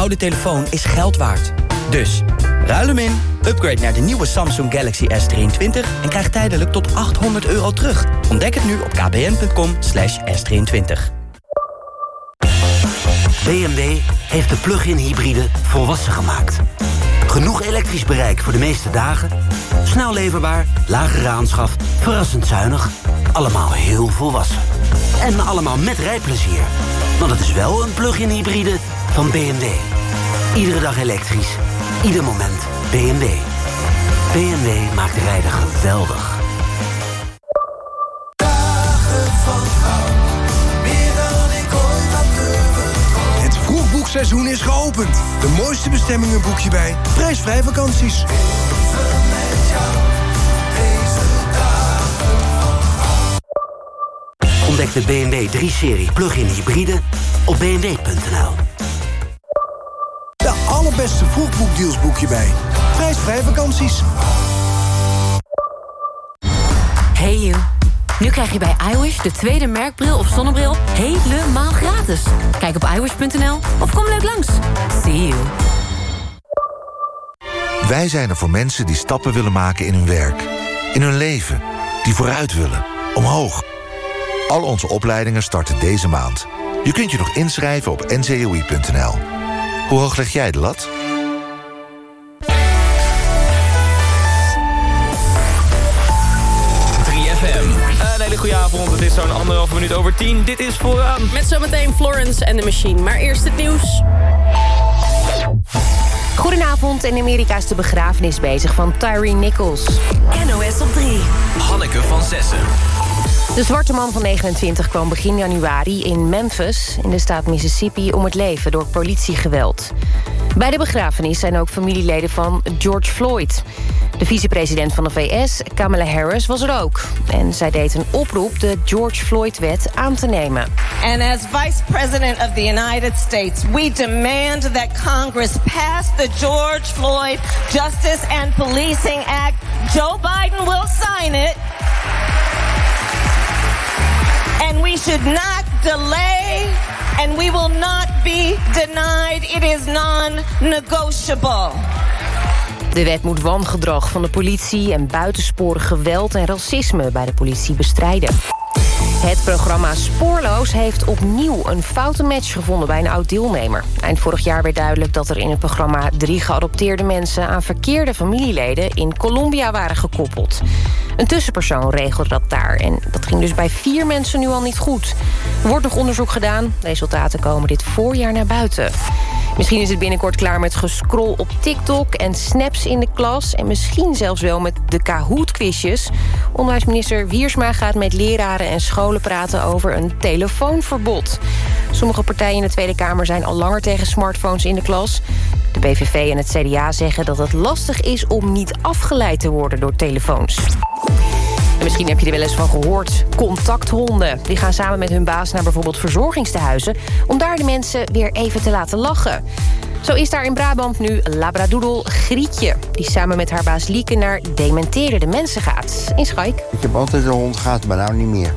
oude telefoon is geld waard. Dus, ruil hem in, upgrade naar de nieuwe Samsung Galaxy S23... en krijg tijdelijk tot 800 euro terug. Ontdek het nu op kbn.com s23. BMW heeft de plug-in hybride volwassen gemaakt. Genoeg elektrisch bereik voor de meeste dagen. Snel leverbaar, lage aanschaf, verrassend zuinig. Allemaal heel volwassen. En allemaal met rijplezier. Want het is wel een plug-in hybride van BMW. Iedere dag elektrisch. Ieder moment BMW. BMW maakt rijden geweldig. Het vroegboekseizoen is geopend. De mooiste bestemmingen boek je bij prijsvrij vakanties. Ontdek de BMW 3-serie plug-in hybride op bmw.nl. De allerbeste vroegboekdeals boek je bij prijsvrij vakanties. Hey you. Nu krijg je bij iWish de tweede merkbril of zonnebril helemaal gratis. Kijk op iWish.nl of kom leuk langs. See you. Wij zijn er voor mensen die stappen willen maken in hun werk. In hun leven. Die vooruit willen. Omhoog. Al onze opleidingen starten deze maand. Je kunt je nog inschrijven op ncoi.nl. Hoe hoog leg jij de lat? Een hele goede avond, het is zo'n anderhalve minuut over tien. Dit is vooraan. Met zometeen Florence en de Machine. Maar eerst het nieuws. Goedenavond, in Amerika is de begrafenis bezig van Tyree Nichols. NOS op 3. Hanneke van Zessen. De zwarte man van 29 kwam begin januari in Memphis... in de staat Mississippi om het leven door politiegeweld. Bij de begrafenis zijn ook familieleden van George Floyd. De vicepresident van de VS, Kamala Harris, was er ook. En zij deed een oproep de George Floyd-wet aan te nemen. And as Vice President of the United States, we demand that Congress pass the George Floyd Justice and Policing Act. Joe Biden will sign it. And we should not delay and we will not be denied. It is non-negotiable. De wet moet wangedrag van de politie en buitensporig geweld en racisme bij de politie bestrijden. Het programma Spoorloos heeft opnieuw een foute match gevonden bij een oud-deelnemer. Eind vorig jaar werd duidelijk dat er in het programma... drie geadopteerde mensen aan verkeerde familieleden in Colombia waren gekoppeld. Een tussenpersoon regelde dat daar en dat ging dus bij vier mensen nu al niet goed. Er wordt nog onderzoek gedaan, resultaten komen dit voorjaar naar buiten. Misschien is het binnenkort klaar met gescroll op TikTok en snaps in de klas... en misschien zelfs wel met de Kahoot-quizjes. Onderwijsminister Wiersma gaat met leraren en scholen praten over een telefoonverbod. Sommige partijen in de Tweede Kamer zijn al langer tegen smartphones in de klas. De PVV en het CDA zeggen dat het lastig is om niet afgeleid te worden door telefoons. En misschien heb je er wel eens van gehoord. Contacthonden. Die gaan samen met hun baas naar bijvoorbeeld verzorgingstehuizen... om daar de mensen weer even te laten lachen. Zo is daar in Brabant nu labradoodle Grietje... die samen met haar baas Lieke naar dementerende mensen gaat. In Schaik. Ik heb altijd een hond gehad, maar nou niet meer.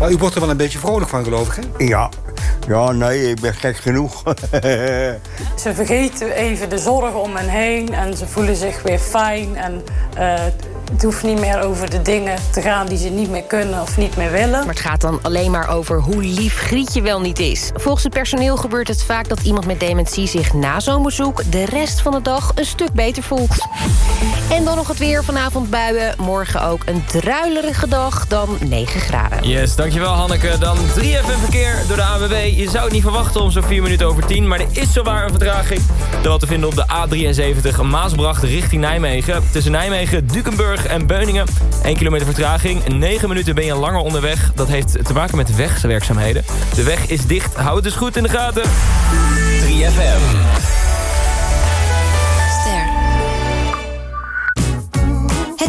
Maar u wordt er wel een beetje vrolijk van, geloof ik, hè? Ja. Ja, nee, ik ben gek genoeg. Ze vergeten even de zorgen om hen heen en ze voelen zich weer fijn. En uh, het hoeft niet meer over de dingen te gaan die ze niet meer kunnen of niet meer willen. Maar het gaat dan alleen maar over hoe lief Grietje wel niet is. Volgens het personeel gebeurt het vaak dat iemand met dementie zich na zo'n bezoek... de rest van de dag een stuk beter voelt. En dan nog het weer. Vanavond buien. Morgen ook een druilerige dag dan 9 graden. Yes, dankjewel Hanneke. Dan 3FM verkeer door de AWB. Je zou het niet verwachten om zo'n 4 minuten over 10. Maar er is zowaar een vertraging. Er wat te vinden op de A73 Maasbracht richting Nijmegen. Tussen Nijmegen, Dukenburg en Beuningen. 1 kilometer vertraging. 9 minuten ben je langer onderweg. Dat heeft te maken met wegwerkzaamheden. De weg is dicht. Houd het dus goed in de gaten. 3FM.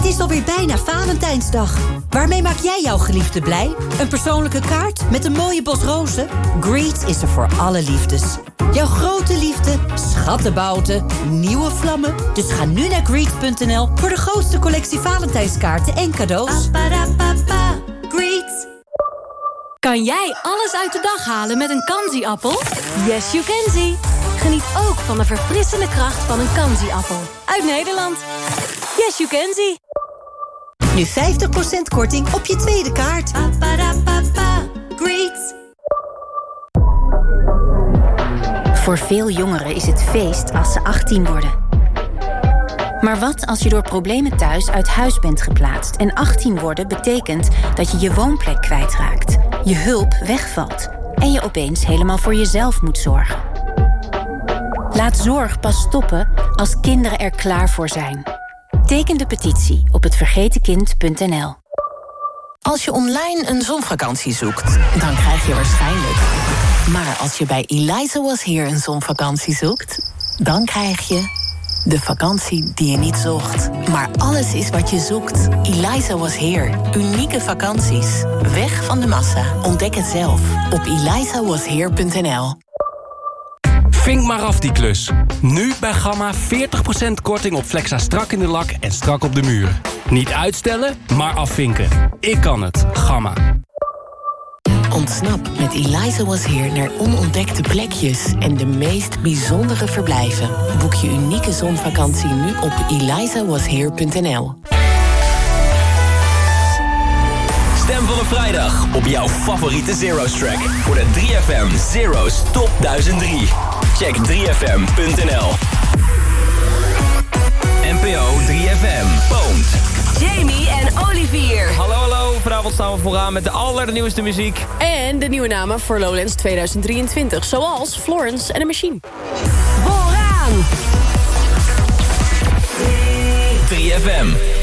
Het is alweer bijna Valentijnsdag. Waarmee maak jij jouw geliefde blij? Een persoonlijke kaart met een mooie bos rozen? Greet is er voor alle liefdes. Jouw grote liefde, schattenbouten, nieuwe vlammen. Dus ga nu naar greet.nl voor de grootste collectie Valentijnskaarten en cadeaus. Greet. Kan jij alles uit de dag halen met een Kanzi-appel? Yes, you can see. Geniet ook van de verfrissende kracht van een Kanzi-appel. Uit Nederland. Yes, you can see. Nu 50% korting op je tweede kaart. Great. Voor veel jongeren is het feest als ze 18 worden. Maar wat als je door problemen thuis uit huis bent geplaatst... en 18 worden betekent dat je je woonplek kwijtraakt... je hulp wegvalt en je opeens helemaal voor jezelf moet zorgen? Laat zorg pas stoppen als kinderen er klaar voor zijn. Teken de petitie op hetvergetenkind.nl. Als je online een zonvakantie zoekt, dan krijg je waarschijnlijk... Maar als je bij Eliza Was Here een zonvakantie zoekt... dan krijg je de vakantie die je niet zocht. Maar alles is wat je zoekt. Eliza Was Here. Unieke vakanties. Weg van de massa. Ontdek het zelf op elizawasheer.nl. Vink maar af die klus. Nu bij Gamma 40% korting op Flexa strak in de lak en strak op de muur. Niet uitstellen, maar afvinken. Ik kan het. Gamma. Ontsnap met Eliza Was Here naar onontdekte plekjes en de meest bijzondere verblijven. Boek je unieke zonvakantie nu op elizawasheer.nl. Stem van een vrijdag op jouw favoriete Zero's track voor de 3FM Zero's Top 1003. Check 3fm.nl. NPO 3FM Poont. Jamie en Olivier. Hallo, hallo. Vanavond staan we vooraan met de allernieuwste muziek. En de nieuwe namen voor Lowlands 2023. Zoals Florence en de Machine. Vooraan. 3FM.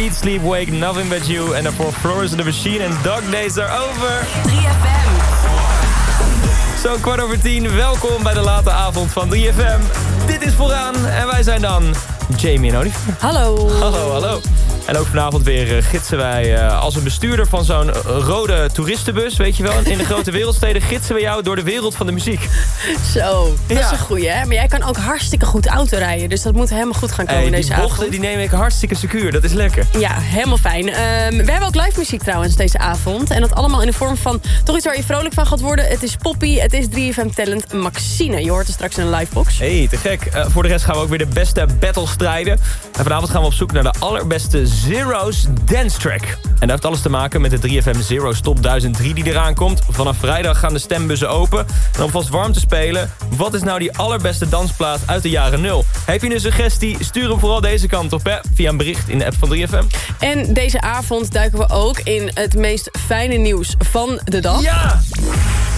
Eat, Sleep, Wake, Nothing But You. En daarvoor in the Machine en Dog Days Are Over. 3FM. Zo, kwart over tien. Welkom bij de late avond van 3FM. Dit is vooraan en wij zijn dan Jamie en Oliver. Hallo. Hallo, hallo. En ook vanavond weer eh, gidsen wij eh, als een bestuurder van zo'n eh, rode toeristenbus, weet je wel. In de grote wereldsteden gidsen we jou door de wereld van de muziek. Zo, dat is een goeie, hè? Maar jij kan ook hartstikke goed autorijden. Dus dat moet helemaal goed gaan komen Hey, deze bochten avond. die neem ik hartstikke secuur, dat is lekker. Ja, helemaal fijn. Ehm, we hebben ook live muziek trouwens deze avond. En dat allemaal in de vorm van toch iets waar je vrolijk van gaat worden. Het is Poppy, het is 3FM Talent Maxine. Je hoort er straks in een livebox. Hey, te gek. Voor de rest gaan we ook weer de beste battle strijden. En vanavond gaan we op zoek naar de allerbeste Zero's Dance Track. En dat heeft alles te maken met de 3FM Zero's Top 1003 die eraan komt. Vanaf vrijdag gaan de stembussen open. En om vast warm te spelen, wat is nou die allerbeste dansplaat uit de jaren 0? Heb je een suggestie? Stuur hem vooral deze kant op, hè? Via een bericht in de app van 3FM. En deze avond duiken we ook in het meest fijne nieuws van de dag. Ja!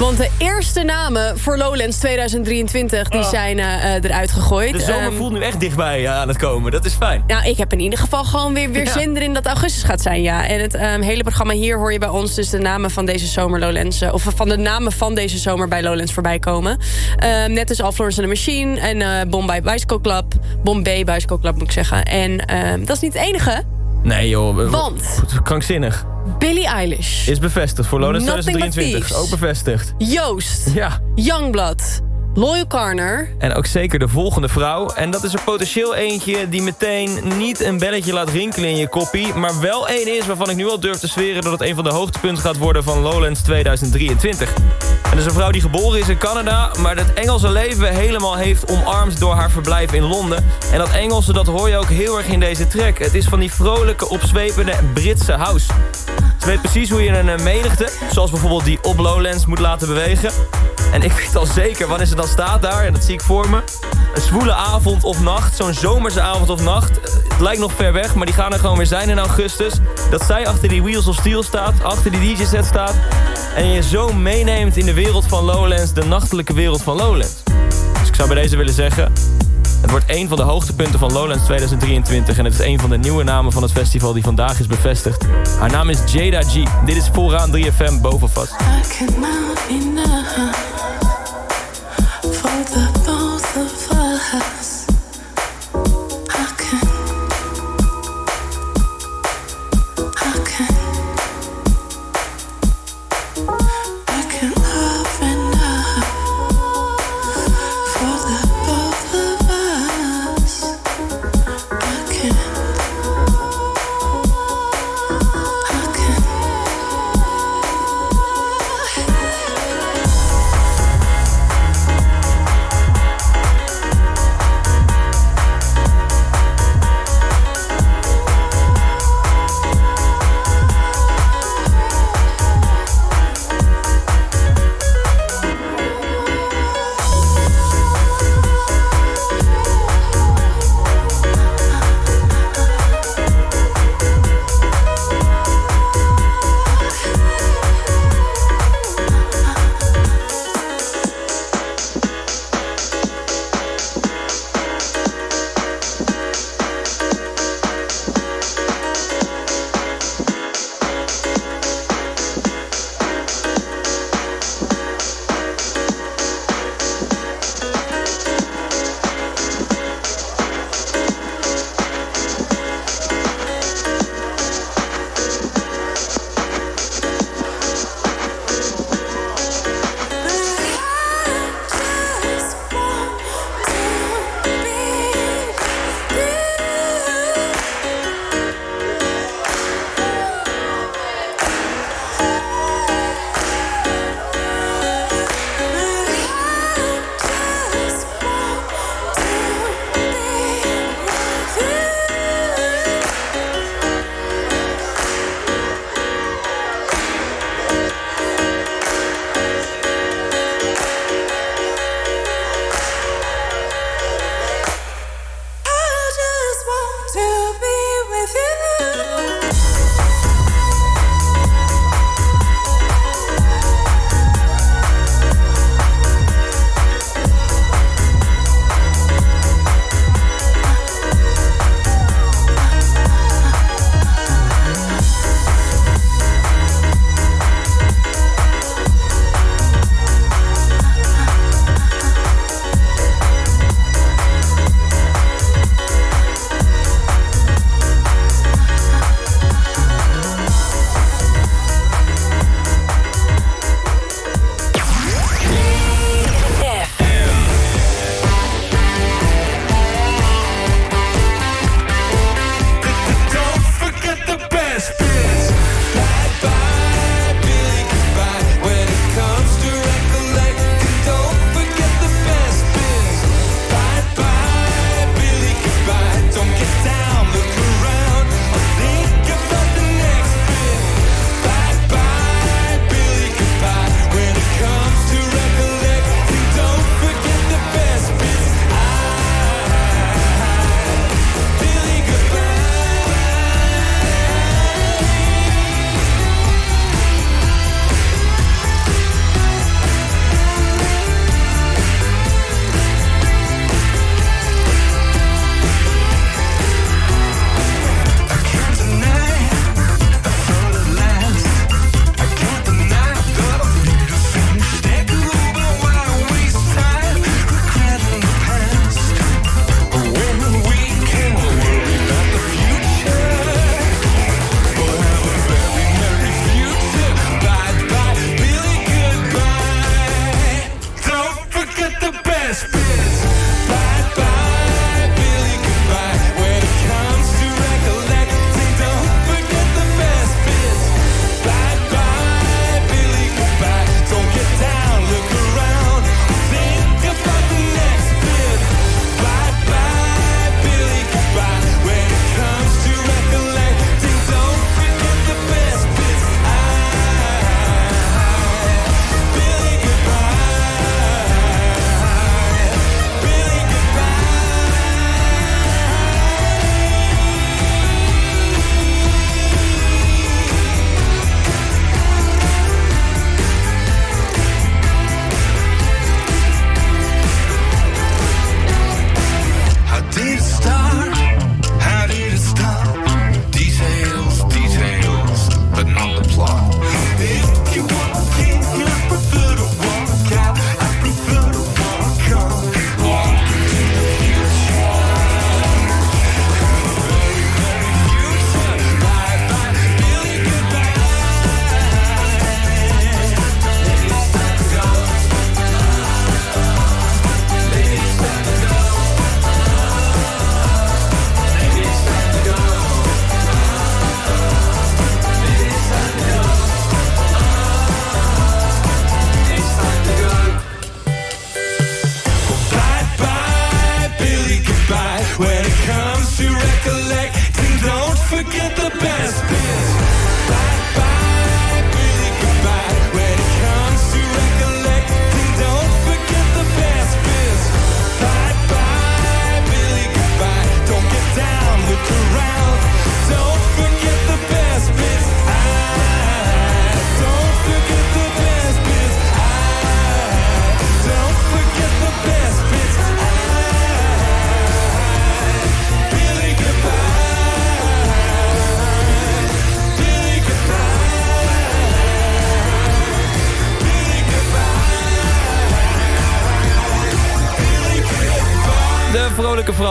Want de eerste namen voor Lowlands 2023 die Oh. zijn eh, eruit gegooid. De zomer Ehm, voelt nu echt dichtbij eh, aan het komen. Dat is fijn. Nou, ik heb in ieder geval gewoon weer, weer Ja. zin erin dat augustus gaat zijn, ja. En het ehm, hele programma hier hoor je bij ons dus de namen van deze zomer Lowlands... of van de namen van deze zomer bij Lowlands voorbij komen. Ehm, net als All Florence and the Machine en eh Bombay Bicycle Club. Bombay Bicycle Club moet ik zeggen. En dat is niet het enige. Nee joh. Want? Krankzinnig. Billie Eilish, Is bevestigd voor Lowlands Nothing but 2023. thieves. Ook bevestigd. Joost, Ja. Youngblood, Loyal Carner. En ook zeker de volgende vrouw. En dat is er potentieel eentje die meteen niet een belletje laat rinkelen in je koppie... maar wel één is waarvan ik nu al durf te zweren... dat het een van de hoogtepunten gaat worden van Lowlands 2023. Dat is een vrouw die geboren is in Canada... maar het Engelse leven helemaal heeft omarmd door haar verblijf in Londen. En dat Engelse, dat hoor je ook heel erg in deze track. Het is van die vrolijke, opzwepende Britse house. Ze weet precies hoe je een eh, menigte, zoals bijvoorbeeld die op Lowlands, moet laten bewegen. En ik weet al zeker wanneer ze dan staat daar, en dat zie ik voor me. Een zwoele avond of nacht, zo'n zomerse avond of nacht. Eh, Het lijkt nog ver weg, maar die gaan er gewoon weer zijn in augustus. Dat zij achter die Wheels of Steel staat, achter die DJ-set staat. En je zo meeneemt in de wereld van Lowlands, de nachtelijke wereld van Lowlands. Dus ik zou bij deze willen zeggen... Het wordt een van de hoogtepunten van Lowlands 2023... en het is een van de nieuwe namen van het festival die vandaag is bevestigd. Haar naam is Jada G. Dit is vooraan 3FM boven vast. To recollecting, don't forget the best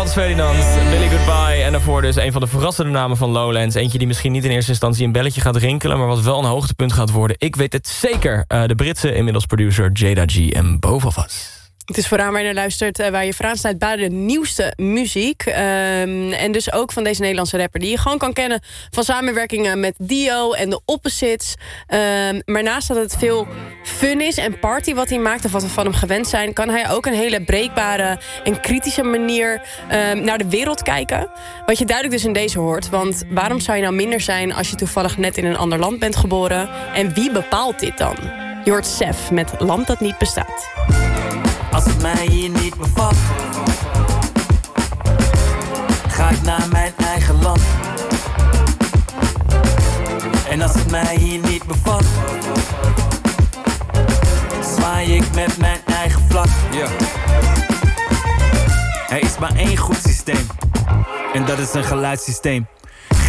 Frans Ferdinand, Billy Goodbye. En daarvoor dus een van de verrassende namen van Lowlands. Eentje die misschien niet in eerste instantie een belletje gaat rinkelen... maar wat wel een hoogtepunt gaat worden. Ik weet het zeker. Eh, de Britse inmiddels producer Jada G en Us. Het is vooraan waar je naar luistert, eh, waar je vooraan staat bij de nieuwste muziek. Ehm, en dus ook van deze Nederlandse rapper, die je gewoon kan kennen van samenwerkingen met Dio en de Opposites. Ehm, maar naast dat het veel fun is en party wat hij maakt, of wat we van hem gewend zijn, kan hij ook een hele breekbare en kritische manier ehm, naar de wereld kijken. Wat je duidelijk dus in deze hoort. Want waarom zou je nou minder zijn als je toevallig net in een ander land bent geboren? En wie bepaalt dit dan? Je hoort Sef met Land dat niet bestaat. Als het mij hier niet bevat, ga ik naar mijn eigen land. En als het mij hier niet bevat, zwaai ik met mijn eigen vlag. Er is maar één goed systeem, en dat is een geluidssysteem.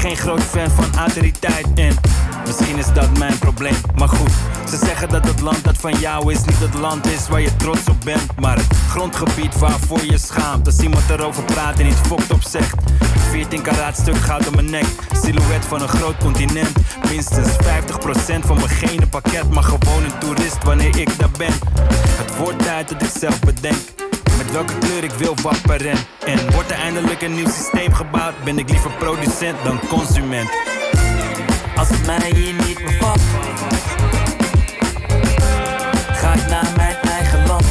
Geen groot fan van autoriteit en misschien is dat mijn probleem. Maar goed, ze zeggen dat het land dat van jou is niet het land is waar je trots op bent. Maar het grondgebied waarvoor je schaamt. Als iemand erover praat en iets fokt op zegt. 14 karaat stuk goud om mijn nek. Silhouet van een groot continent. Minstens 50% van mijn gene pakket. Maar gewoon een toerist wanneer ik daar ben. Het wordt tijd dat ik zelf bedenk. Met welke kleur ik wil wapperen. En wordt er eindelijk een nieuw systeem gebouwd? Ben ik liever producent dan consument. Als het mij hier niet bevat, ga ik naar mijn eigen land.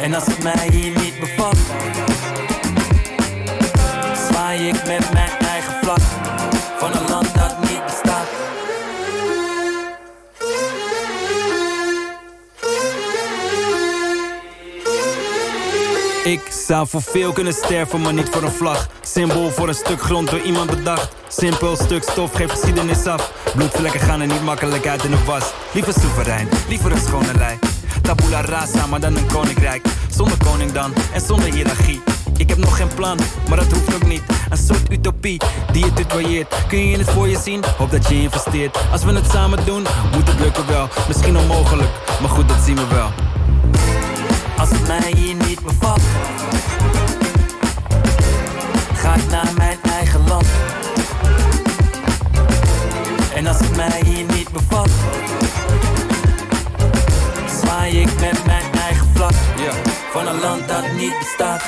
En als het mij hier niet bevat, zwaai ik met mijn Ik zou voor veel kunnen sterven, maar niet voor een vlag. Symbool voor een stuk grond door iemand bedacht. Simpel stuk stof, geeft geschiedenis af. Bloedvlekken gaan er niet makkelijk uit in de was. Liever soeverein, liever een schone lei. Tabula rasa, maar dan een koninkrijk. Zonder koning dan, en zonder hiërarchie. Ik heb nog geen plan, maar dat hoeft ook niet. Een soort utopie die je tutoieert. Kun je het voor je zien? Hoop dat je investeert. Als we het samen doen, moet het lukken wel. Misschien onmogelijk, maar goed, dat zien we wel. Als het mij hier niet bevat, ga ik naar mijn eigen land. En als het mij hier niet bevat, zwaai ik met mijn Ja, van een land dat niet bestaat.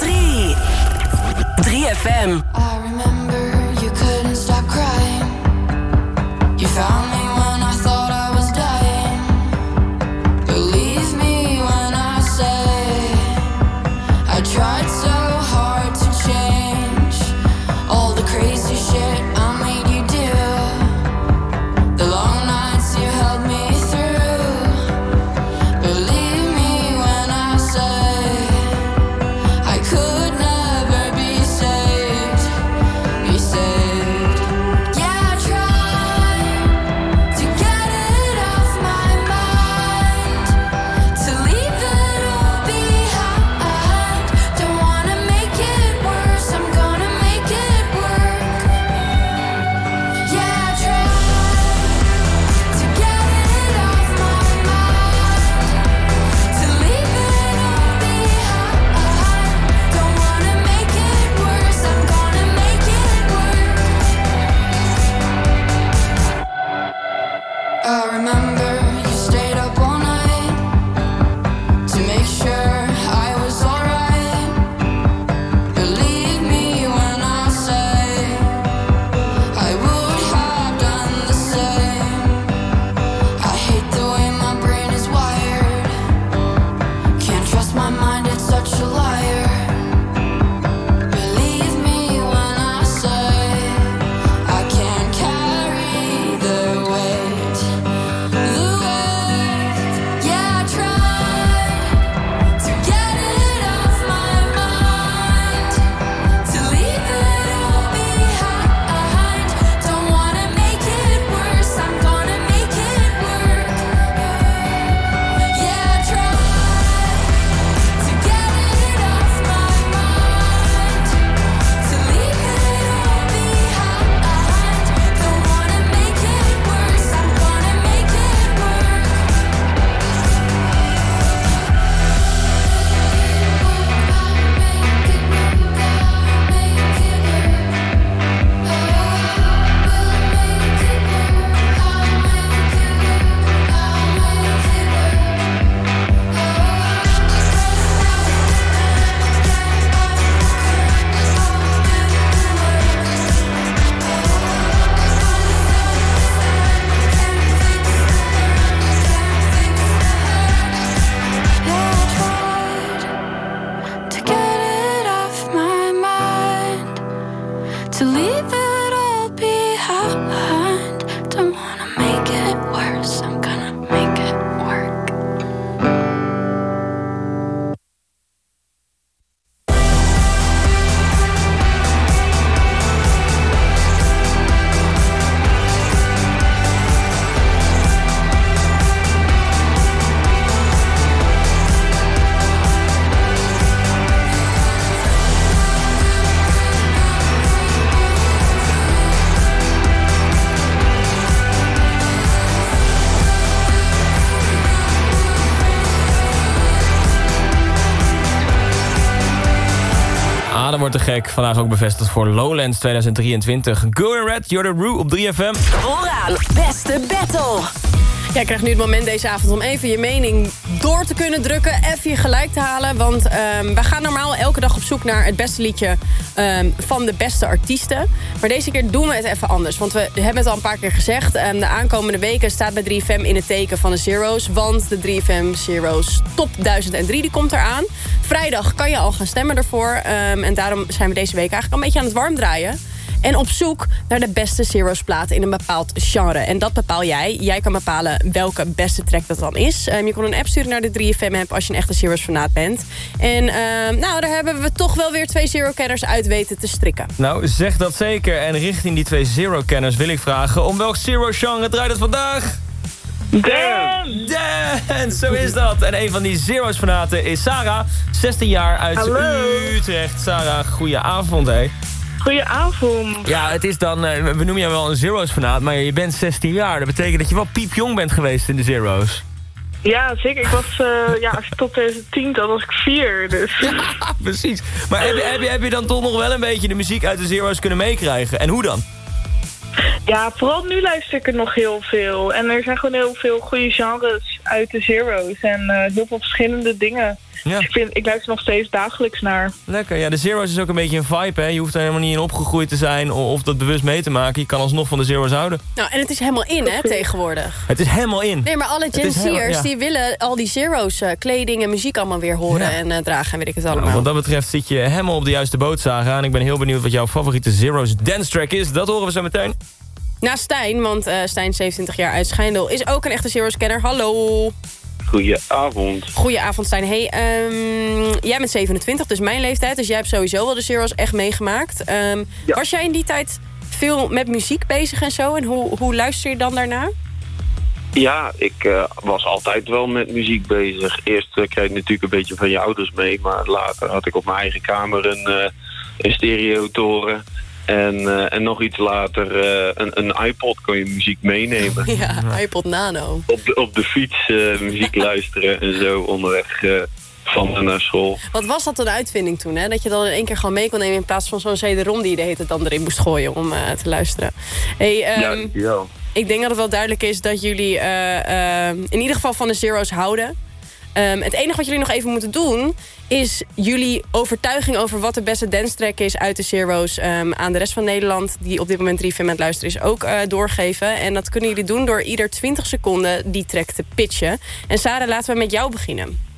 3. 3FM. I remember you couldn't stop crying. You found gek. Vandaag ook bevestigd voor Lowlands 2023. Go in Red, You're the Roo op 3FM. Vooraan, beste battle. Jij krijgt nu het moment deze avond om even je mening door te kunnen drukken. Even je gelijk te halen. Want ehm we gaan normaal elke dag op zoek naar het beste liedje ehm, van de beste artiesten. Maar deze keer doen we het even anders. Want we hebben het al een paar keer gezegd. Ehm, de aankomende weken staat bij 3FM in het teken van de Zero's. Want de 3FM Zero's Top 1003 die komt eraan. Vrijdag kan je al gaan stemmen ervoor. Ehm, en daarom zijn we deze week eigenlijk een beetje aan het warm draaien. En op zoek naar de beste Zero's platen in een bepaald genre. En dat bepaal jij. Jij kan bepalen welke beste track dat dan is. Ehm, je kon een app sturen naar de 3FM-app als je een echte Zero's fanaat bent. En ehm, nou, daar hebben we toch wel weer twee Zero-kenners uit weten te strikken. Nou, zeg dat zeker. En richting die twee Zero-kenners wil ik vragen... om welk Zero-genre draait het vandaag? Dance! Dance, zo is dat. En een van die Zero's fanaten is Sarah, 16 jaar uit Hallo. Utrecht. Sarah, goeie avond, hè. Goedenavond. Ja, het is dan, eh, we noemen jou wel een Zero's fanaat, maar je bent 16 jaar. Dat betekent dat je wel piepjong bent geweest in de Zero's. Ja, zeker. Ik was, eh, ja, als je tot 2010, dan was ik vier, dus... Precies. Maar heb je, heb, je, heb je dan toch nog wel een beetje de muziek uit de Zero's kunnen meekrijgen? En hoe dan? Ja, vooral nu luister ik er nog heel veel. En er zijn gewoon heel veel goede genres uit de Zero's. En eh, heel veel verschillende dingen. Ik, vind, ik luister nog steeds dagelijks naar. Lekker, ja, de Zero's is ook een beetje een vibe, hè. Je hoeft er helemaal niet in opgegroeid te zijn of dat bewust mee te maken. Je kan alsnog van de Zero's houden. Nou, en het is helemaal in, hè, tegenwoordig. Het is helemaal in. Nee, maar alle Het Gen Z'ers ja. die willen al die Zero's eh, kleding en muziek allemaal weer horen en eh, dragen en weet ik het allemaal. Nou, wat dat betreft zit je helemaal op de juiste boot, Saga. En ik ben heel benieuwd wat jouw favoriete Zero's dance track is. Dat horen we zo meteen. Na Stijn, want eh, Stijn, 27 jaar uit Schijndel, is ook een echte Zero's-kenner. Hallo. Goedenavond. Goedenavond, Stijn. Hey, ehm, jij bent 27, dus mijn leeftijd. Dus jij hebt sowieso wel de Zero's echt meegemaakt. Ehm, Was jij in die tijd veel met muziek bezig en zo? En hoe, hoe luister je dan daarnaar? Ja, ik eh, was altijd wel met muziek bezig. Eerst eh, kreeg je natuurlijk een beetje van je ouders mee, maar later had ik op mijn eigen kamer een, eh een stereotoren. En, eh, en nog iets later eh, een, een iPod kon je muziek meenemen. Ja, iPod Nano. Op de, op de fiets eh, muziek luisteren en zo onderweg van en naar school. Wat was dat een uitvinding toen, hè? Dat je dan in één keer gewoon mee kon nemen... in plaats van zo'n CD-ROM die je de hele tijd dan erin moest gooien om te luisteren. Hey, ehm, ja, ja. Ik denk dat het wel duidelijk is dat jullie eh, ehm, in ieder geval van de Zero's houden. Ehm, het enige wat jullie nog even moeten doen... is jullie overtuiging over wat de beste dance track is uit de Zero's... ehm, aan de rest van Nederland, die op dit moment 3FM aan het luisteren is, ook eh, doorgeven. En dat kunnen jullie doen door ieder 20 seconden die track te pitchen. En Sarah, laten we met jou beginnen.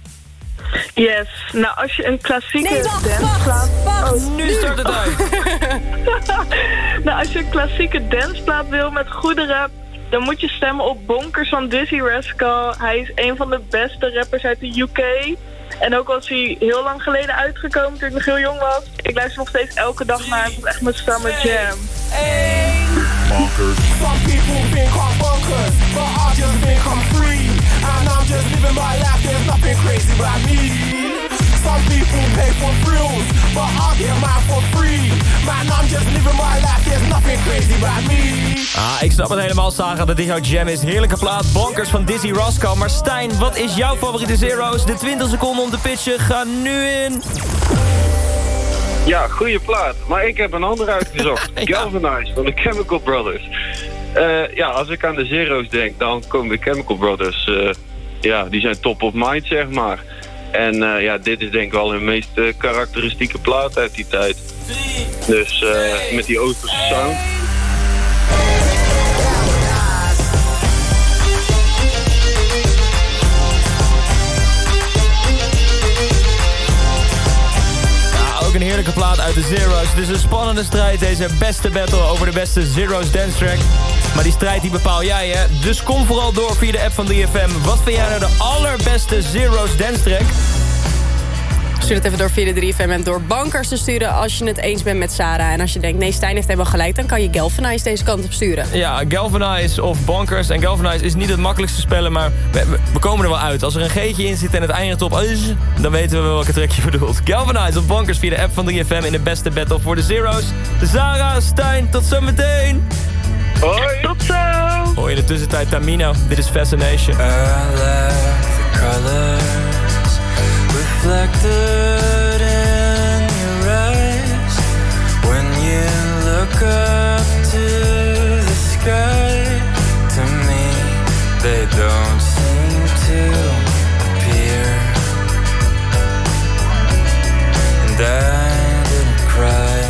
Yes. Nou, als je een klassieke Nee, wacht, danceplaat... wacht. Oh, Nu start het uit. nou, als je een klassieke danceplaat wil met goede rap... dan moet je stemmen op Bonkers van Dizzy Rascal. Hij is een van de beste rappers uit de UK. En ook was hij heel lang geleden uitgekomen toen ik nog heel jong was. Ik luister nog steeds elke dag naar hem. Het is echt mijn summer jam. Bonkers. Some people think I'm bonkers, but I just think I'm free. And I'm just living my life, there's nothing crazy about me. Some people pay for thrills, but I get mine for free. Man, I'm just living my life, there's nothing crazy about me. Ah, ik snap het helemaal, Saga, dat dit jouw jam is. Heerlijke plaat, bonkers van Dizzy Rascal. Maar Stijn, wat is jouw favoriete Zero's? De 20 seconden om te pitchen gaan nu in. Ja, goede plaat. Maar ik heb een andere uitgezocht. Galvanize van de Chemical Brothers. Eh, ja, als ik aan de Zero's denk, dan komen de Chemical Brothers... eh, ja, die zijn top of mind, zeg maar. En eh, ja, dit is denk ik wel hun meest eh, karakteristieke plaat uit die tijd. Dus eh, met die Oosterse sound. Ook een heerlijke plaat uit de Zero's. Het is een spannende strijd, deze beste battle over de beste Zero's dance track. Maar die strijd die bepaal jij, hè. Dus kom vooral door via de app van 3FM. Wat vind jij nou de allerbeste Zero's dance track? Stuur het even door via de 3FM en door bankers te sturen... als je het eens bent met Sarah. En als je denkt, nee, Stijn heeft helemaal gelijk... dan kan je Galvanize deze kant op sturen. Ja, Galvanize of Bonkers. En Galvanize is niet het makkelijkste spellen, maar we, komen er wel uit. Als er een G'tje in zit en het eindigt op dan weten we wel welke track je bedoelt. Galvanize of Bonkers via de app van 3FM in de beste battle voor de Zero's. Sarah, Stijn, tot zometeen. Hoi. Tot zo. In de tussentijd Tamino. Dit is Fascination. colors reflected in your eyes when you look up to the sky. To me, they don't seem to appear. And I didn't cry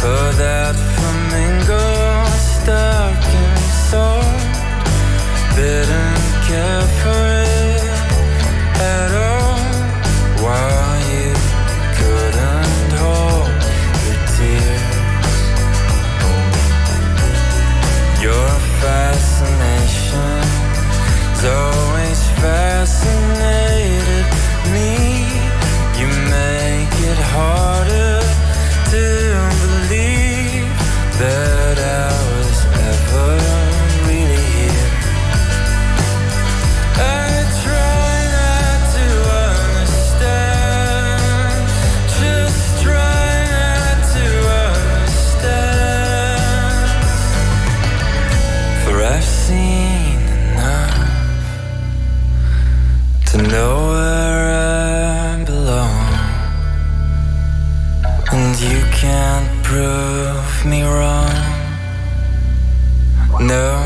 for that flamingo stuck in salt. Didn't care for it at all while you couldn't hold your tears. Your fascination's always fascinated me. You make it harder to believe that prove me wrong. No.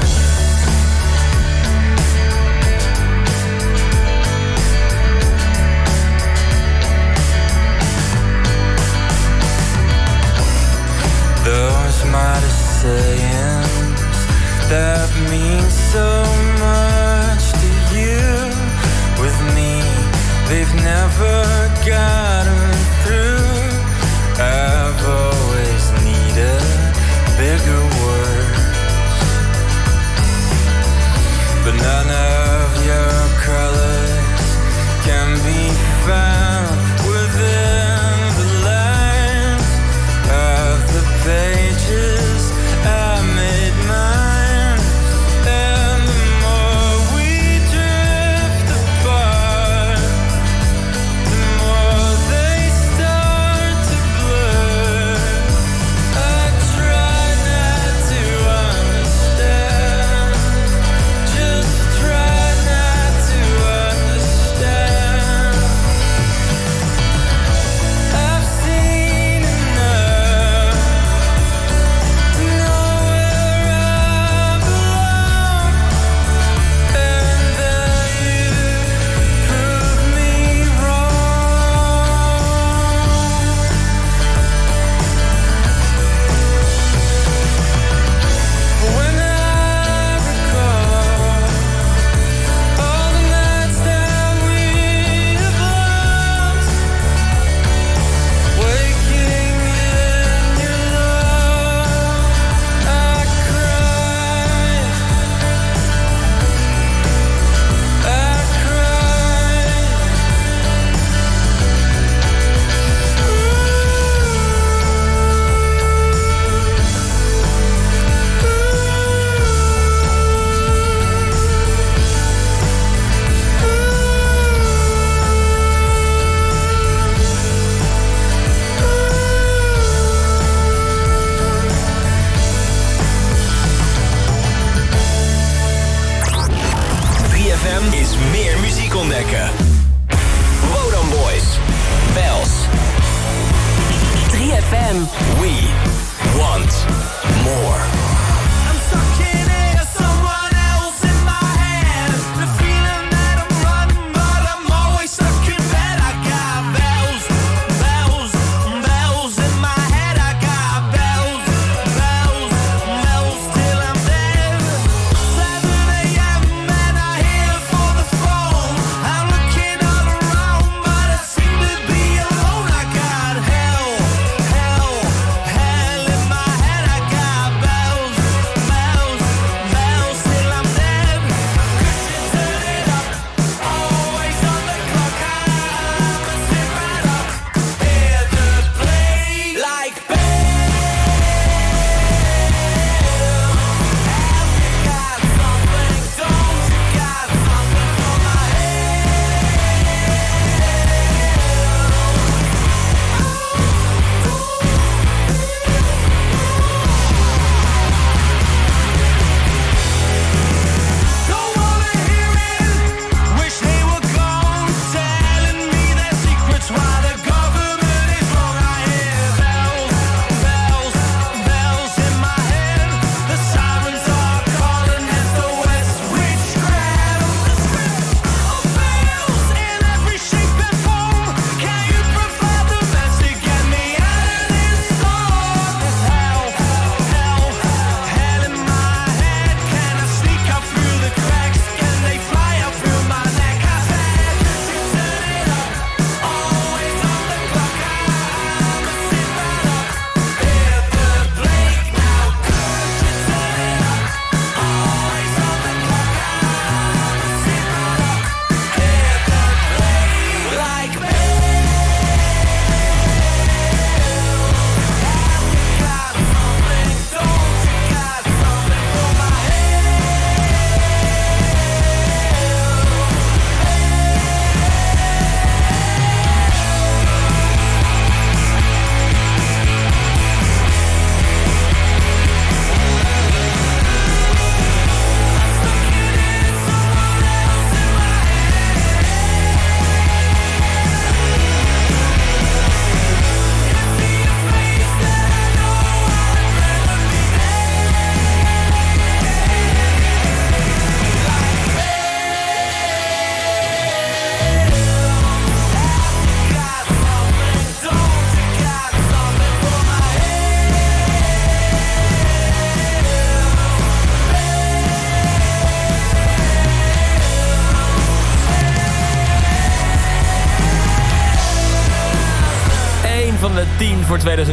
Those mighty sayings that mean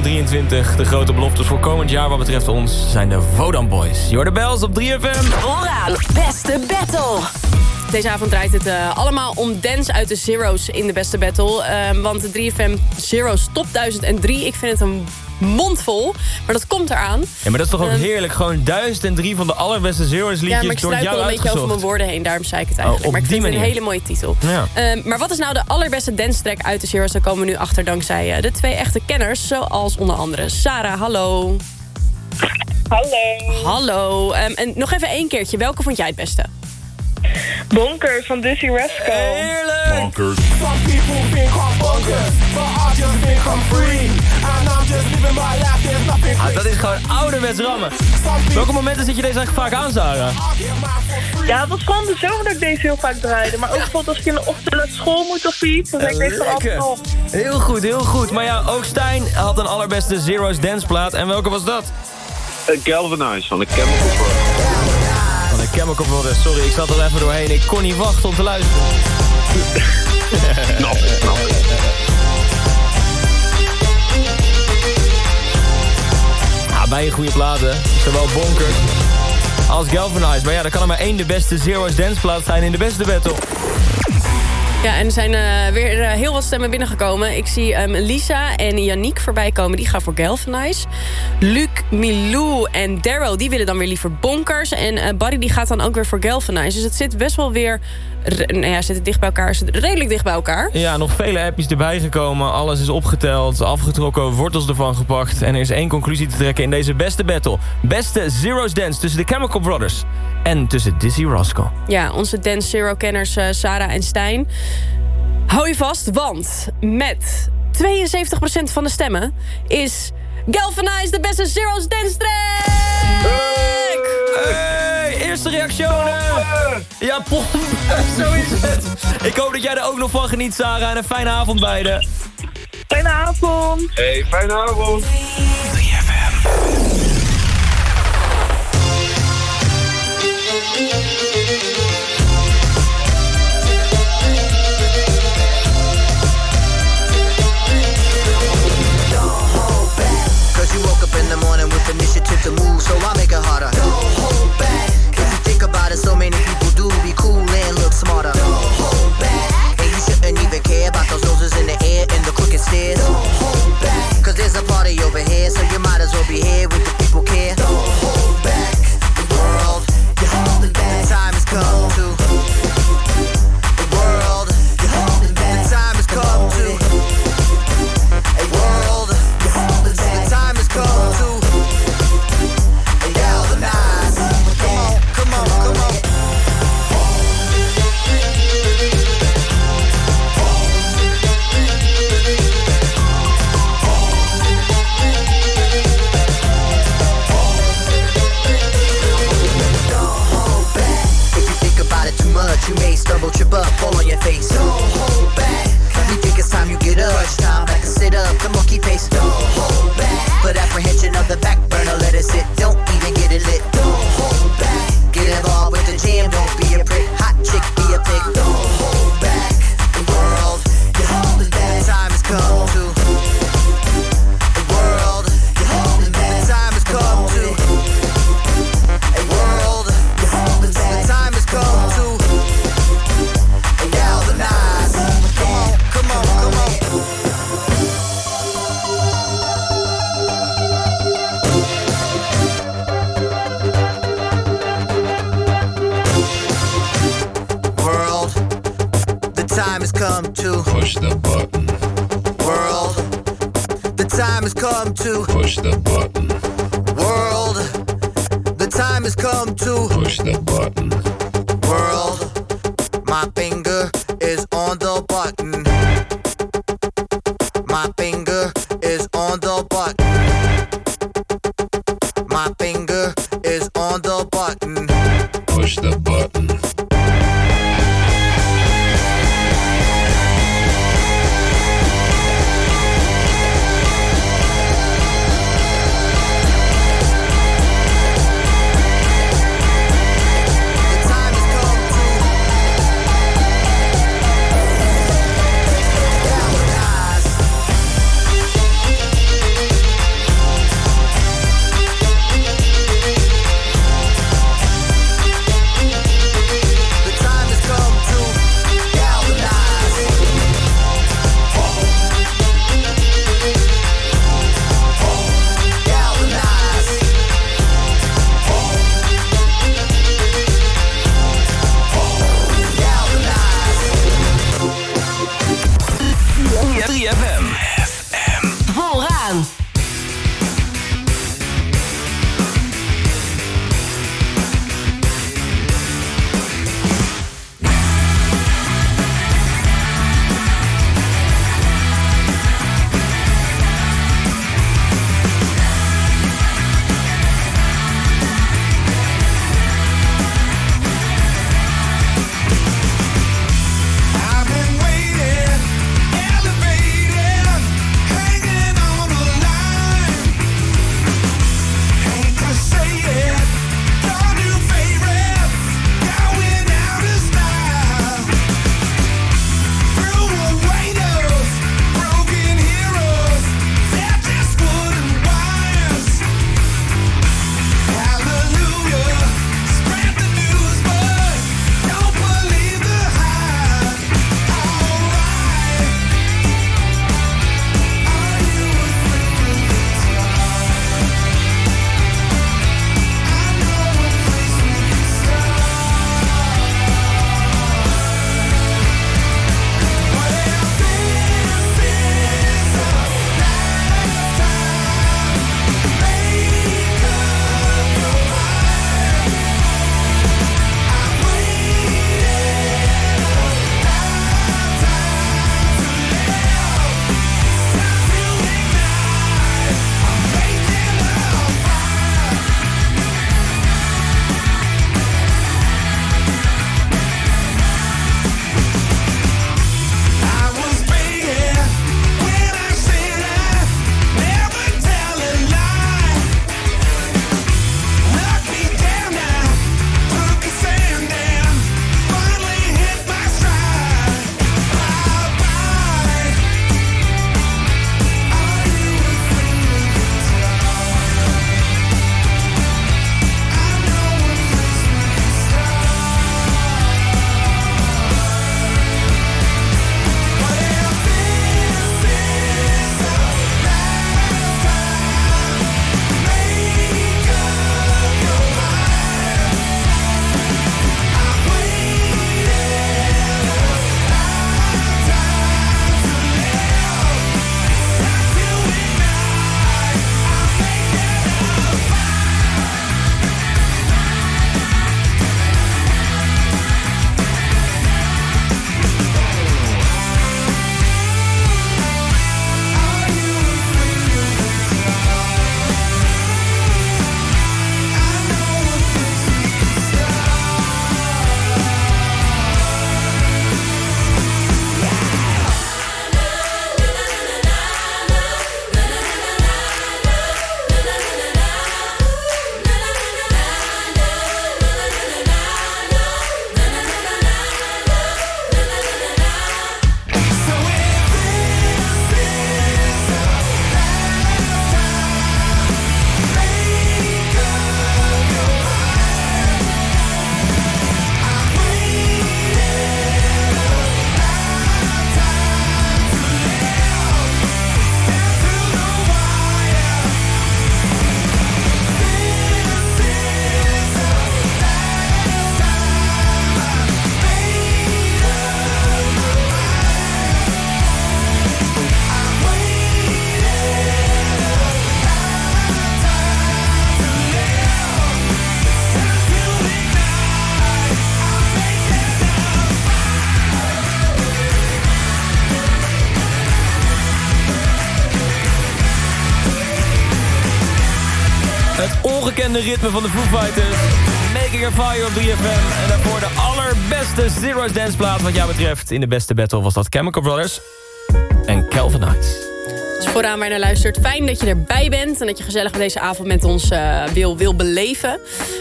2023. De grote beloftes voor komend jaar wat betreft ons zijn de Vodam Boys. The bells op 3FM. Vooraan, beste battle. Deze avond draait het eh, allemaal om dance uit de Zero's in de beste battle. Ehm, want de 3FM Zero's Top 1003, ik vind het een mondvol. Maar dat komt eraan. Ja, maar dat is toch ook Ehm, heerlijk? Gewoon 1003 van de allerbeste Zero's liedjes Ja, maar ik door jou een beetje over mijn woorden heen. Daarom zei ik het eigenlijk. op maar ik die vind het een manier. hele mooie titel. Ja. Ehm, maar wat is nou de allerbeste dance track uit de Zero's? Daar komen we nu achter dankzij eh, de twee echte kenners. Zoals onder andere Sarah, hallo. Hallo. Hallo. Ehm, en nog even één keertje. Welke vond jij het beste? Bonker van Dizzy Rascal. Heerlijk! Bonkers. Ah, dat is gewoon ouderwets rammen. Welke momenten zit je deze eigenlijk vaak aan, Sarah? Ja, het was gewoon de zomer dat ik deze heel vaak draaide. Maar ook bijvoorbeeld als ik in de ochtend naar school moet of iets. Dan ik deze altijd op. Heel goed, heel goed. Maar ja, ook Stijn had een allerbeste Zero's danceplaat. En welke was dat? Uh, Galvanize van de Chemical Brothers. Van de Chemical Brothers. Sorry, ik zat er even doorheen. Ik kon niet wachten om te luisteren. Knap, knap. Bij je goede platen. Zowel Bonker als Galvanize. Maar ja, er kan er maar één de beste Zero's danceplaat zijn in de beste battle. Ja, en er zijn eh, weer eh, heel wat stemmen binnengekomen. Ik zie ehm, Lisa en Yannick voorbij komen. Die gaan voor Galvanize. Luc, Milou en Daryl, die willen dan weer liever Bonkers. En eh Barry die gaat dan ook weer voor Galvanize. Dus het zit best wel weer... Nou ja, zit het dicht bij elkaar. Zit redelijk dicht bij elkaar. Ja, nog vele appjes erbij gekomen. Alles is opgeteld, afgetrokken, wortels ervan gepakt. En er is één conclusie te trekken in deze beste battle. Beste Zero's Dance tussen de Chemical Brothers en tussen Dizzy Rascal. Ja, onze Dance Zero-kenners Sarah en Stijn. Hou je vast, want met 72% van de stemmen... is Galvanize de beste Zero's Dance track! Hey, eerste reactionen. Ja, pomp. Zo is het. Ik hoop dat jij er ook nog van geniet, Sarah. En een fijne avond beiden. Fijne avond. Hey, fijne avond. Cause to move, so I make it harder. Don't hold back. If you think about it, so many people do be cool and look smarter. Don't hold back. And you shouldn't even care about those noses in the air and the crooked stairs. Don't hold back. Cause there's a party over here, so you might as well be here with the Het ongekende ritme van de Foo Fighters. Making a Fire op 3FM. En daarvoor de allerbeste Zero's danceplaat wat jou betreft. In de beste battle was dat Chemical Brothers en Calvin Harris. Dus vooraan waar je naar luistert, fijn dat je erbij bent... en dat je gezellig deze avond met ons eh, wil, wil beleven.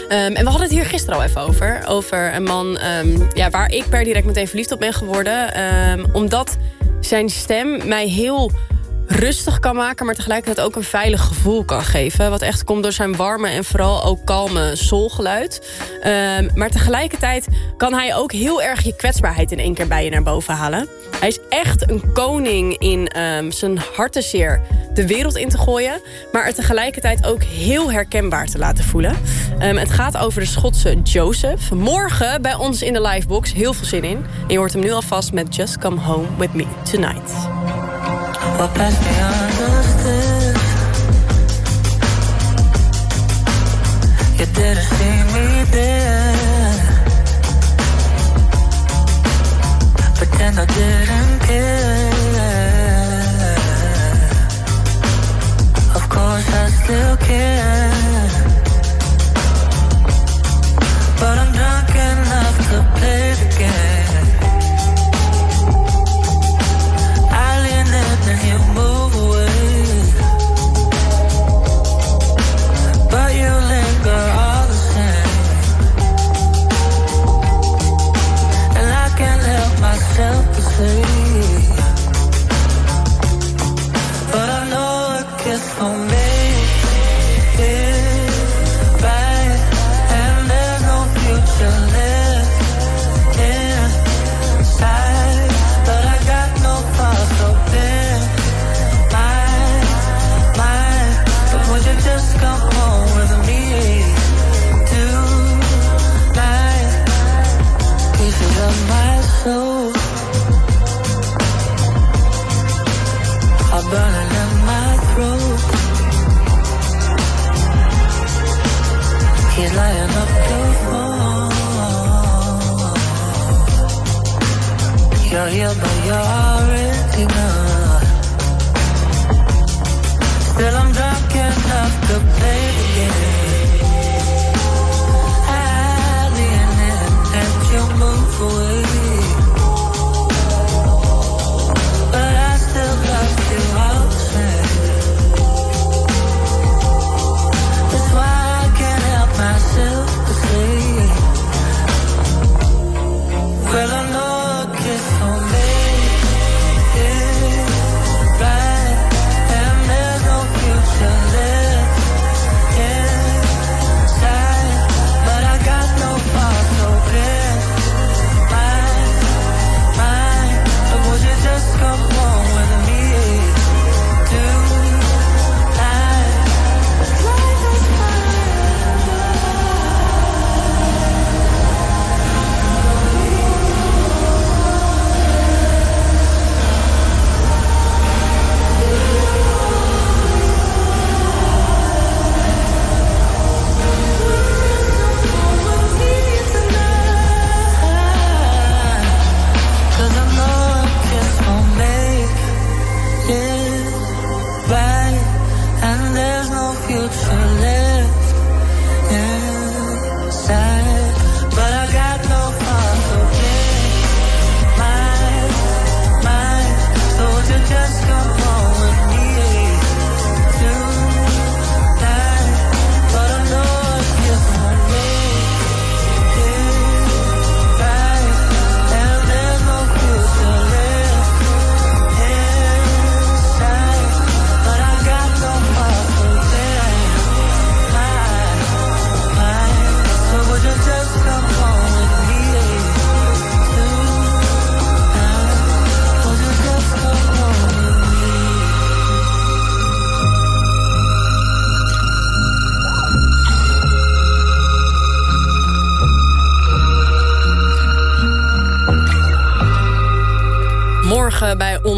Ehm, en we hadden het hier gisteren al even over. Over een man ehm, ja, waar ik per direct meteen verliefd op ben geworden. Ehm, omdat zijn stem mij heel rustig kan maken... maar tegelijkertijd ook een veilig gevoel kan geven. Wat echt komt door zijn warme en vooral ook kalme soulgeluid. Ehm, maar tegelijkertijd kan hij ook heel erg je kwetsbaarheid... in één keer bij je naar boven halen. Hij is echt een koning in ehm, zijn hartenzeer de wereld in te gooien... maar het tegelijkertijd ook heel herkenbaar te laten voelen. Ehm, het gaat over de Schotse Joseph. Morgen bij ons in de livebox. Heel veel zin in. En je hoort hem nu alvast met Just Come Home With Me Tonight. What passed me understood You didn't see me there Pretend I didn't care Of course I still care But I'm drunk enough to play the game 30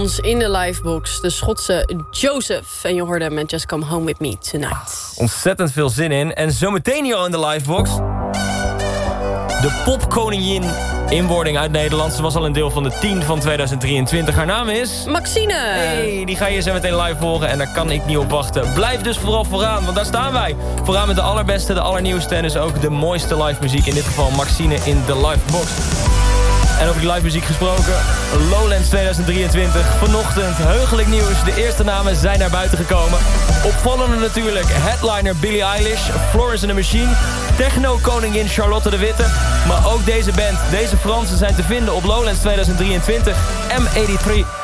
ons in de livebox de Schotse Joseph. En je hoorde hem met Just Come Home With Me Tonight. Ontzettend veel zin in. En zometeen hier al in de livebox... De popkoningin inwording uit Nederland. Ze was al een deel van de 10 van 2023. Haar naam is... Maxine. Hey, die ga je zo meteen live volgen en daar kan ik niet op wachten. Blijf dus vooral vooraan, want daar staan wij. Vooraan met de allerbeste, de allernieuwste en dus ook de mooiste live muziek. In dit geval Maxine in de live box. En over die live muziek gesproken, Lowlands 2023. Vanochtend heugelijk nieuws, de eerste namen zijn naar buiten gekomen. Opvallende natuurlijk, headliner Billie Eilish, Florence and the Machine... techno-koningin Charlotte de Witte. Maar ook deze band, deze Fransen zijn te vinden op Lowlands 2023. M83.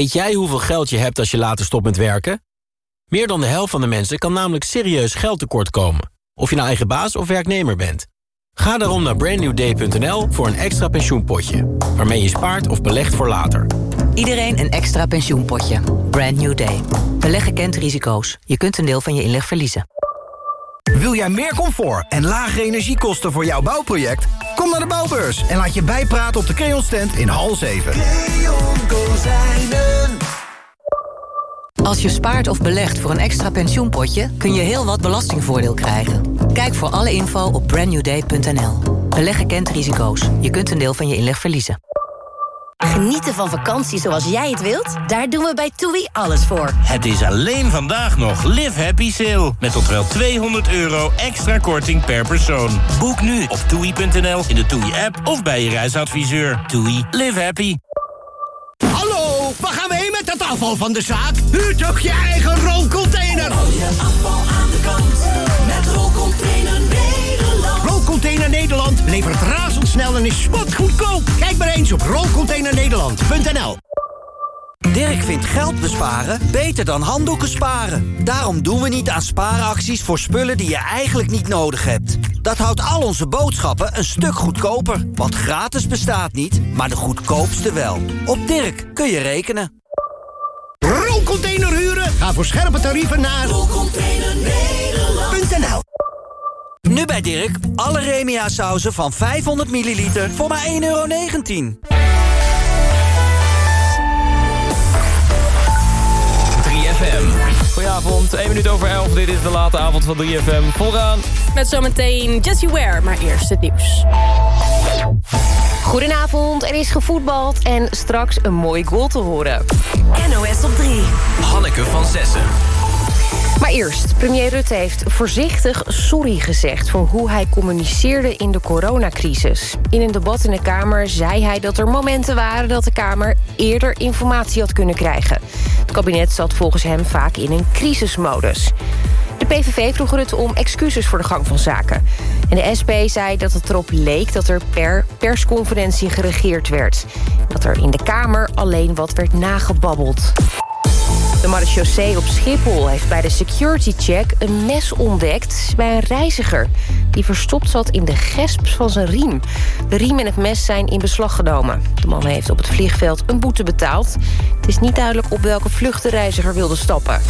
Weet jij hoeveel geld je hebt als je later stopt met werken? Meer dan de helft van de mensen kan namelijk serieus geld tekort komen. Of je nou eigen baas of werknemer bent. Ga daarom naar brandnewday.nl voor een extra pensioenpotje. Waarmee je spaart of belegt voor later. Iedereen een extra pensioenpotje. Brand New Day. Beleggen kent risico's. Je kunt een deel van je inleg verliezen. Wil jij meer comfort en lagere energiekosten voor jouw bouwproject? Kom naar de bouwbeurs en laat je bijpraten op de Creon stand in hal 7. Als je spaart of belegt voor een extra pensioenpotje... kun je heel wat belastingvoordeel krijgen. Kijk voor alle info op brandnewday.nl. Beleggen kent risico's. Je kunt een deel van je inleg verliezen. Genieten van vakantie zoals jij het wilt? Daar doen we bij TUI alles voor. Het is alleen vandaag nog Live Happy Sale. Met tot wel 200 euro extra korting per persoon. Boek nu op toei.nl, in de TUI-app of bij je reisadviseur. TUI, live happy. Hallo, waar gaan we heen met dat afval van de zaak? Huur toch je eigen rolcontainer? je afval aan de kant met. Rolcontainer Nederland levert razendsnel en is spotgoedkoop. Kijk maar eens op rolcontainernederland.nl Dirk vindt geld besparen beter dan handdoeken sparen. Daarom doen we niet aan spaaracties voor spullen die je eigenlijk niet nodig hebt. Dat houdt al onze boodschappen een stuk goedkoper. Want gratis bestaat niet, maar de goedkoopste wel. Op Dirk kun je rekenen. Rolcontainer huren? Ga voor scherpe tarieven naar .nl. Nu bij Dirk, alle Remia sauzen van 500 milliliter voor maar 1,19 euro. 3FM. Goedenavond, 1 minuut over 11. Dit is de late avond van 3FM. Vooraan. Met zometeen Jessie Ware, maar eerst het nieuws. Goedenavond, er is gevoetbald en straks een mooi goal te horen. NOS op 3. Hanneke van Zessen. Maar eerst, premier Rutte heeft voorzichtig sorry gezegd... voor hoe hij communiceerde in de coronacrisis. In een debat in de Kamer zei hij dat er momenten waren... dat de Kamer eerder informatie had kunnen krijgen. Het kabinet zat volgens hem vaak in een crisismodus. De PVV vroeg Rutte om excuses voor de gang van zaken. En de SP zei dat het erop leek dat er per persconferentie geregeerd werd. Dat er in de Kamer alleen wat werd nagebabbeld. De marechaussee op Schiphol heeft bij de security check een mes ontdekt bij een reiziger. Die verstopt zat in de gesp van zijn riem. De riem en het mes zijn in beslag genomen. De man heeft op het vliegveld een boete betaald. Het is niet duidelijk op welke vlucht de reiziger wilde stappen.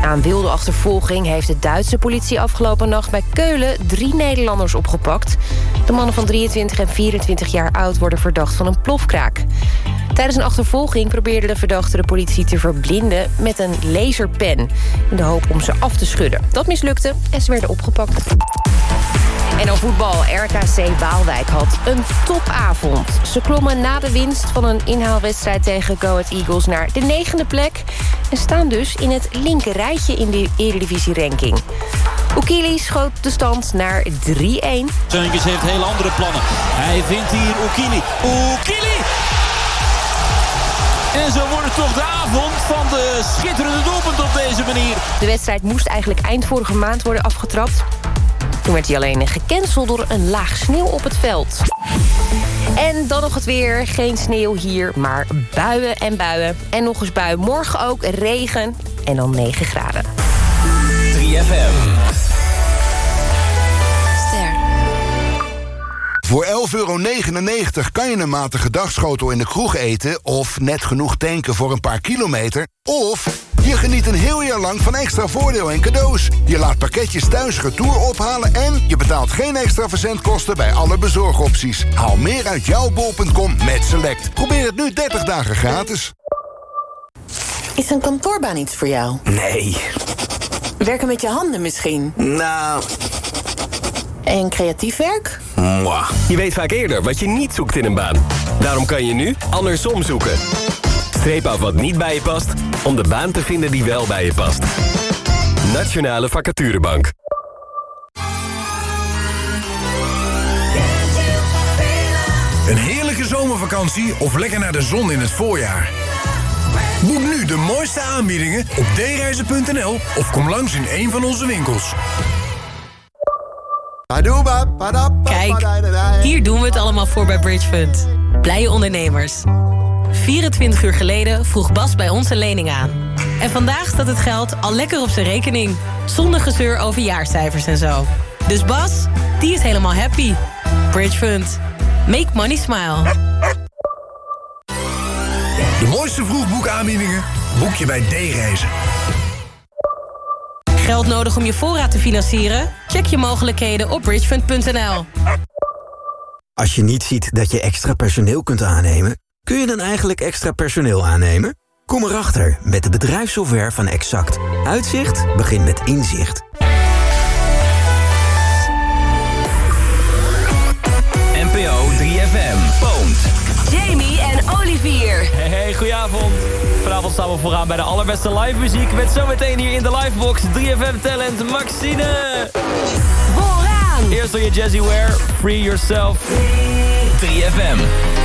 Na een wilde achtervolging heeft de Duitse politie afgelopen nacht bij Keulen drie Nederlanders opgepakt. De mannen van 23 en 24 jaar oud worden verdacht van een plofkraak. Tijdens een achtervolging probeerde de verdachte de politie te verblinden met een laserpen. In de hoop om ze af te schudden. Dat mislukte en ze werden opgepakt. En dan voetbal. RKC Waalwijk had een topavond. Ze klommen na de winst van een inhaalwedstrijd tegen Go Ahead Eagles naar de negende plek. En staan dus in het linker rijtje in de Eredivisie-ranking. Oekili schoot de stand naar 3-1. Zeuntjes heeft hele andere plannen. Hij vindt hier Oekili. Oekili! En zo wordt het toch de avond van de schitterende doelpunt op deze manier. De wedstrijd moest eigenlijk eind vorige maand worden afgetrapt. Toen werd hij alleen gecanceld door een laag sneeuw op het veld. En dan nog het weer. Geen sneeuw hier, maar buien en buien. En nog eens bui. Morgen ook regen en dan 9 graden. 3FM. Voor 11,99 euro kan je een matige dagschotel in de kroeg eten... of net genoeg tanken voor een paar kilometer. Of je geniet een heel jaar lang van extra voordeel en cadeaus. Je laat pakketjes thuis retour ophalen... en je betaalt geen extra verzendkosten bij alle bezorgopties. Haal meer uit jouw bol.com met Select. Probeer het nu 30 dagen gratis. Is een kantoorbaan iets voor jou? Nee. Werken met je handen misschien? Nou... En creatief werk? Mwah. Je weet vaak eerder wat je niet zoekt in een baan. Daarom kan je nu andersom zoeken. Streep af wat niet bij je past, om de baan te vinden die wel bij je past. Nationale Vacaturebank. Een heerlijke zomervakantie of lekker naar de zon in het voorjaar. Boek nu de mooiste aanbiedingen op dereizen.nl of kom langs in een van onze winkels. Kijk, hier doen we het allemaal voor bij Bridge Fund. Blije ondernemers. 24 uur geleden vroeg Bas bij ons een lening aan. En vandaag staat het geld al lekker op zijn rekening. Zonder gezeur over jaarcijfers en zo. Dus Bas, die is helemaal happy. Bridge Fund. Make money smile. De mooiste vroegboekaanbiedingen boek je bij D-reizen. Geld nodig om je voorraad te financieren? Check je mogelijkheden op bridgefund.nl. Als je niet ziet dat je extra personeel kunt aannemen... kun je dan eigenlijk extra personeel aannemen? Kom erachter met de bedrijfssoftware van Exact. Uitzicht begint met inzicht. NPO 3FM. Poont. Jamie en Olivier. Hey, hey, goedenavond. Vanavond staan we vooraan bij de allerbeste live muziek... met zometeen hier in de livebox 3FM Talent Maxine. Vooraan. Eerst door je Jazzy Ware, Free Yourself. 3FM.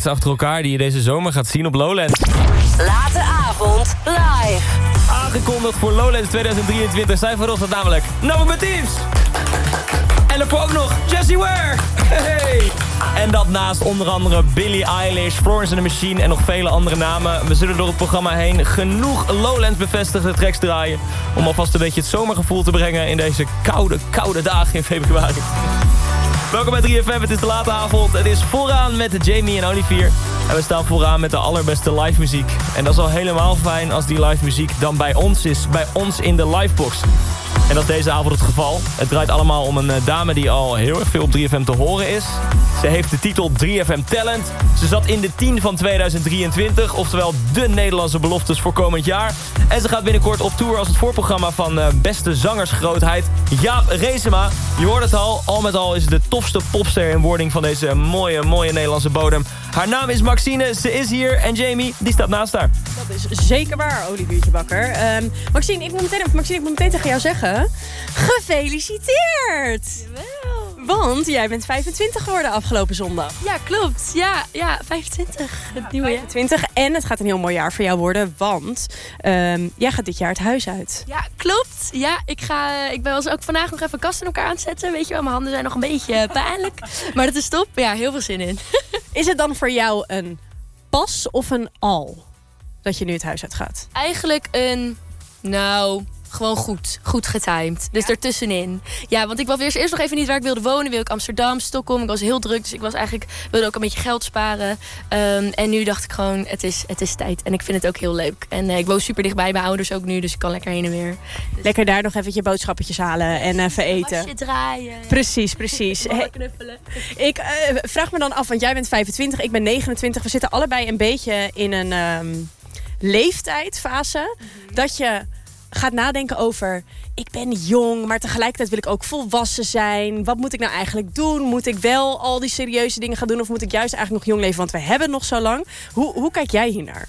Acts achter elkaar die je deze zomer gaat zien op Lowlands. Late avond live. Aangekondigd voor Lowlands 2023 zijn vanochtend namelijk Noah Teams. En daarvoor ook nog Jessie Ware. Hey. En dat naast onder andere Billie Eilish, Florence and the Machine en nog vele andere namen. We zullen door het programma heen genoeg Lowlands bevestigde tracks draaien... om alvast een beetje het zomergevoel te brengen in deze koude, koude dagen in februari. Welkom bij 3FM, het is de late avond. Het is vooraan met Jamie en Olivier. En we staan vooraan met de allerbeste live muziek. En dat is al helemaal fijn als die live muziek dan bij ons is. Bij ons in de livebox. En dat is deze avond het geval. Het draait allemaal om een eh, dame die al heel erg veel op 3FM te horen is. Ze heeft de titel 3FM Talent. Ze zat in de 10 van 2023. Oftewel de Nederlandse beloftes voor komend jaar. En ze gaat binnenkort op tour als het voorprogramma van eh, beste zangersgrootheid Jaap Reesema. Je hoort het al, al met al is het de tofste popster in wording van deze mooie, mooie Nederlandse bodem. Haar naam is Maxine, ze is hier en Jamie, die staat naast haar. Dat is zeker waar, Oliviertje Bakker. Ehm, Maxine, ik moet meteen, Maxine, ik moet meteen tegen jou zeggen... Gefeliciteerd! Want jij bent 25 geworden afgelopen zondag. Ja, klopt. Ja, ja 25. Het nieuwe jaar. 25 en het gaat een heel mooi jaar voor jou worden, want ehm, jij gaat dit jaar het huis uit. Ja, klopt. Ja, ik, ga, ik ben was ook vandaag nog even kast in elkaar aan het zetten. Weet je wel, mijn handen zijn nog een beetje pijnlijk. Maar dat is top. Ja, heel veel zin in. Is het dan voor jou een pas of een al dat je nu het huis uit gaat? Eigenlijk een, nou, gewoon goed. Goed getimed. Dus ertussenin. Ja, want ik wist eerst, eerst nog even niet waar ik wilde wonen. Wil ik Amsterdam, Stockholm. Ik was heel druk, dus ik was eigenlijk, wilde ook een beetje geld sparen. Ehm, en nu dacht ik gewoon, het is, het is tijd. En ik vind het ook heel leuk. En eh, ik woon super dichtbij bij ouders ook nu, dus ik kan lekker heen en weer. Lekker daar nog even je boodschappetjes halen en even eten. Wasje draaien. Precies, precies. Knuffelen. ik eh, vraag me dan af, want jij bent 25, ik ben 29. We zitten allebei een beetje in een ehm, leeftijdfase. Dat je gaat nadenken over... ik ben jong, maar tegelijkertijd wil ik ook volwassen zijn. Wat moet ik nou eigenlijk doen? Moet ik wel al die serieuze dingen gaan doen... of moet ik juist eigenlijk nog jong leven? Want we hebben nog zo lang. Hoe, hoe kijk jij hiernaar?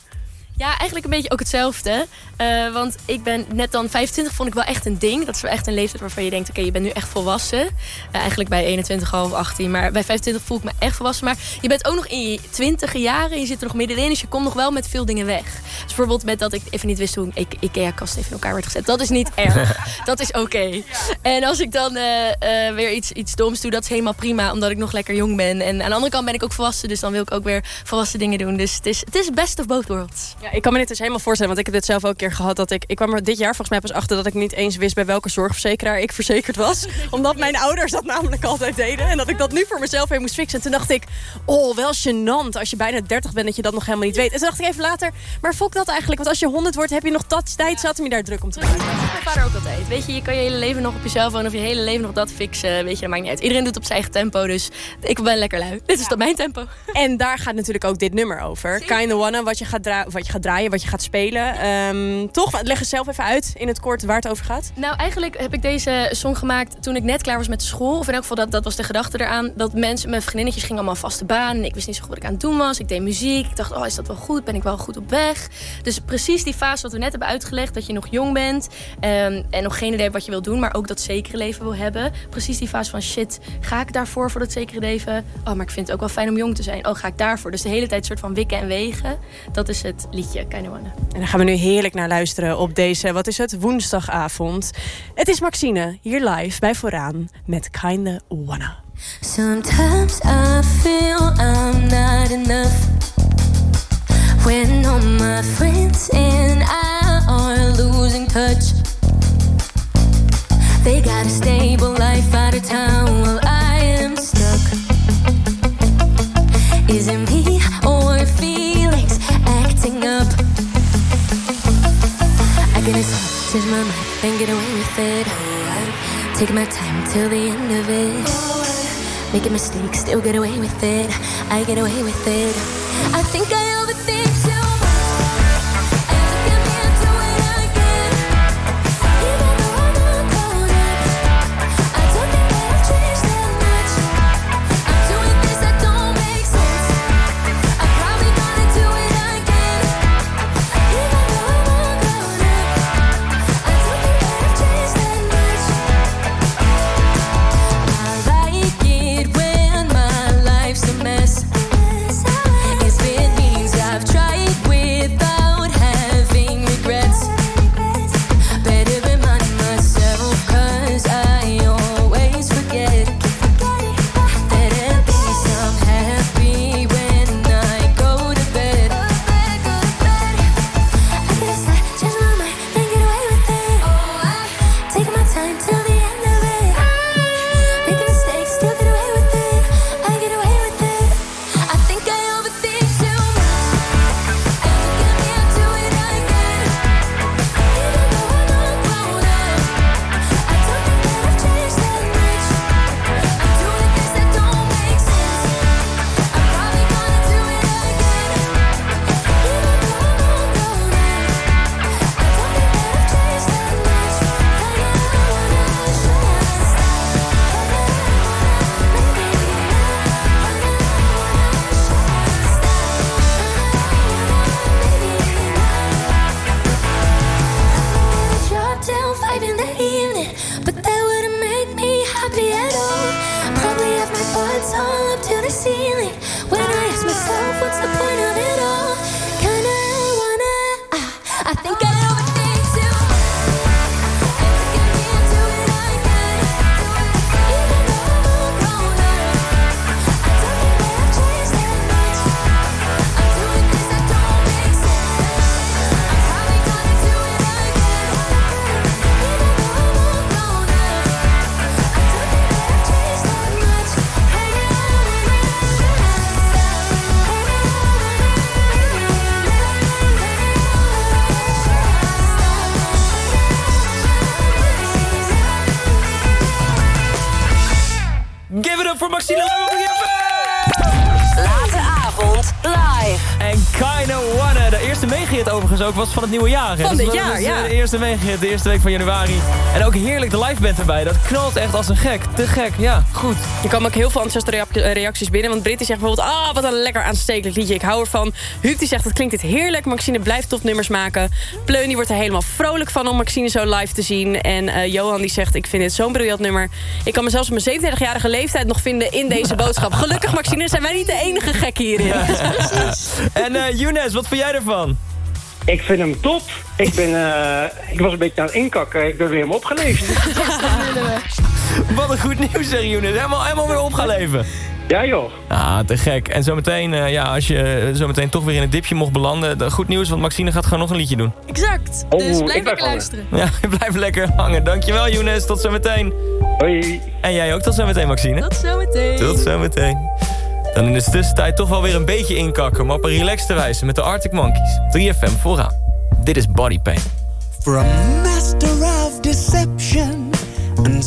Ja, eigenlijk een beetje ook hetzelfde. Eh, want ik ben net dan 25, vond ik wel echt een ding. Dat is wel echt een leeftijd waarvan je denkt: oké, je bent nu echt volwassen. Eh, eigenlijk bij 21, half 18. Maar bij 25 voel ik me echt volwassen. Maar je bent ook nog in je 20 jaren. Je zit er nog middenin. Dus je komt nog wel met veel dingen weg. Dus bijvoorbeeld met dat ik even niet wist hoe een IKEA-kast even in elkaar werd gezet. Dat is niet erg. dat is oké. En als ik dan eh, weer iets, iets doms doe, dat is helemaal prima. Omdat ik nog lekker jong ben. En aan de andere kant ben ik ook volwassen. Dus dan wil ik ook weer volwassen dingen doen. Dus het is, het is best of both worlds. Ja, ik kan me dit dus helemaal voorstellen, want ik heb dit zelf ook een keer gehad. Dat ik, ik kwam er dit jaar volgens mij pas achter dat ik niet eens wist bij welke zorgverzekeraar ik verzekerd was. omdat mijn ouders dat namelijk altijd deden. En dat ik dat nu voor mezelf weer moest fixen. En toen dacht ik, oh, wel gênant als je bijna 30 bent dat je dat nog helemaal niet weet. En toen dacht ik even later, maar volk dat eigenlijk? Want als je 100 wordt, heb je nog dat tijd zat om je daar druk om te maken. Mijn vader ook altijd. Weet je, je kan je hele leven nog op jezelf wonen of je hele leven nog dat fixen. Weet je, dat maakt niet uit. Iedereen doet op zijn eigen tempo, dus ik ben lekker lui. Dit is dan mijn tempo. En daar gaat natuurlijk ook dit nummer over. Kinda Wanna, wat je gaat, wat je gaat draaien, wat je gaat spelen. Ehm, toch, leg eens zelf even uit in het kort waar het over gaat. Nou, eigenlijk heb ik deze song gemaakt toen ik net klaar was met school. Of in elk geval, dat, dat was de gedachte eraan. Dat mensen, mijn vriendinnetjes gingen allemaal vaste baan. En ik wist niet zo goed wat ik aan het doen was. Ik deed muziek. Ik dacht, oh, is dat wel goed? Ben ik wel goed op weg? Dus precies die fase wat we net hebben uitgelegd. Dat je nog jong bent. ehm, en nog geen idee hebt wat je wil doen. Maar ook dat zekere leven wil hebben. Precies die fase van, shit, ga ik daarvoor voor dat zekere leven? Oh, maar ik vind het ook wel fijn om jong te zijn. Oh, ga ik daarvoor? Dus de hele tijd soort van wikken en wegen. Dat is het liedje, Kinda Wanna. En daar gaan we nu heerlijk naar luisteren op deze, wat is het, woensdagavond. Het is Maxine, hier live bij Vooraan met Kinda Wanna. Sometimes I feel I'm not enough when all my friends and I are losing touch. They got a stable life out of town while I am stuck. Is it me up? I gotta change my mind and get away with it. Oh, Taking my time till the end of it. Making mistakes, still get away with it. I get away with it. I think I overthink Van Dus dit dat jaar, ja. eh, De eerste megahit, de eerste week van januari. En ook heerlijk de live band erbij. Dat knalt echt als een gek. Te gek, ja, goed. Er komen ook heel veel enthousiaste eh, reacties binnen. Want Britt die zegt bijvoorbeeld... Ah, wat een lekker aanstekelijk liedje. Ik hou ervan. Huub die zegt, het klinkt dit heerlijk. Maxine blijft topnummers maken. Pleun die wordt er helemaal vrolijk van om Maxine zo live te zien. En eh, Johan die zegt, ik vind dit zo'n briljant nummer. Ik kan mezelf op mijn 37-jarige leeftijd nog vinden in deze boodschap. Gelukkig Maxine, zijn wij niet de enige gek hierin. En eh Younes, wat vind jij ervan? Ik vind hem top. Ik, ben, eh, ik was een beetje aan het inkakken. Ik ben weer helemaal opgeleefd. Wat een goed nieuws, zeg Younes. Helemaal, helemaal weer op gaan leven. Ja, joh. Ah, te gek. En zometeen, eh, ja, als je zometeen toch weer in het dipje mocht belanden... dan goed nieuws, want Maxine gaat gewoon nog een liedje doen. Exact. Oh, dus ik blijf blijf lekker hangen. luisteren. Ja, blijf lekker hangen. Dankjewel, Younes. Tot zometeen. Hoi. En jij ook tot zometeen, Maxine. Tot zometeen. Tot zometeen. Dan in de tussentijd toch wel weer een beetje inkakken... maar op een relaxte wijze met de Arctic Monkeys. 3FM vooraan. Dit is Body Pain. A master of deception and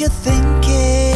you're thinking.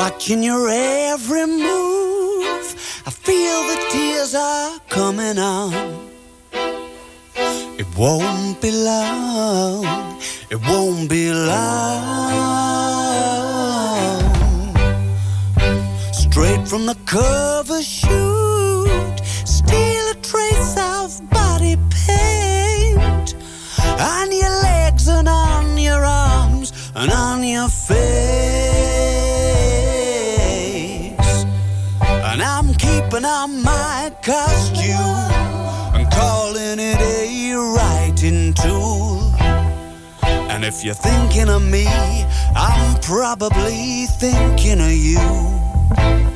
Watching your every move. I feel the tears are coming on. It won't be long. It won't be long. Straight from the cover shoot, steal a trace of body paint on your legs and on your arms and on your face. On you. costume and calling it a writing tool. And if you're thinking of me, I'm probably thinking of you.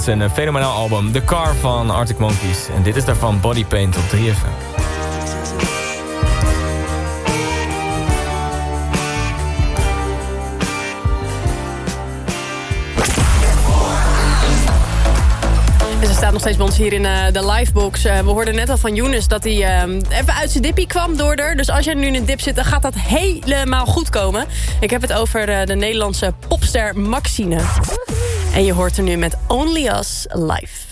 Steeds een eh, fenomenaal album. The Car van Arctic Monkeys. En dit is daarvan Body Paint op 3FM. En ze staat nog steeds bij ons hier in eh, de livebox. Eh, we hoorden net al van Younes dat hij eh, even uit zijn dippie kwam door er. Dus als jij nu in een dip zit, dan gaat dat helemaal goed komen. Ik heb het over de Nederlandse popster Maxine. En je hoort er nu met Only Us live.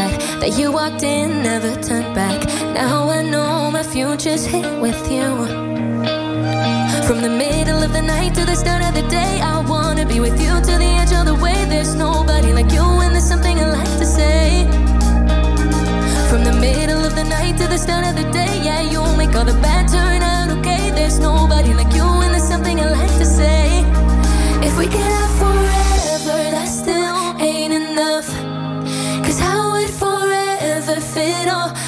Glad that you walked in, never turned back. Now I know my future's here with you. From the middle of the night to the start of the day, I wanna be with you to the edge of the way. There's nobody like you, and there's something I like to say. From the middle of the night to the start of the day, yeah, you make all the bad turn out okay. There's nobody like you, and there's something I like to say. If we could have forever, final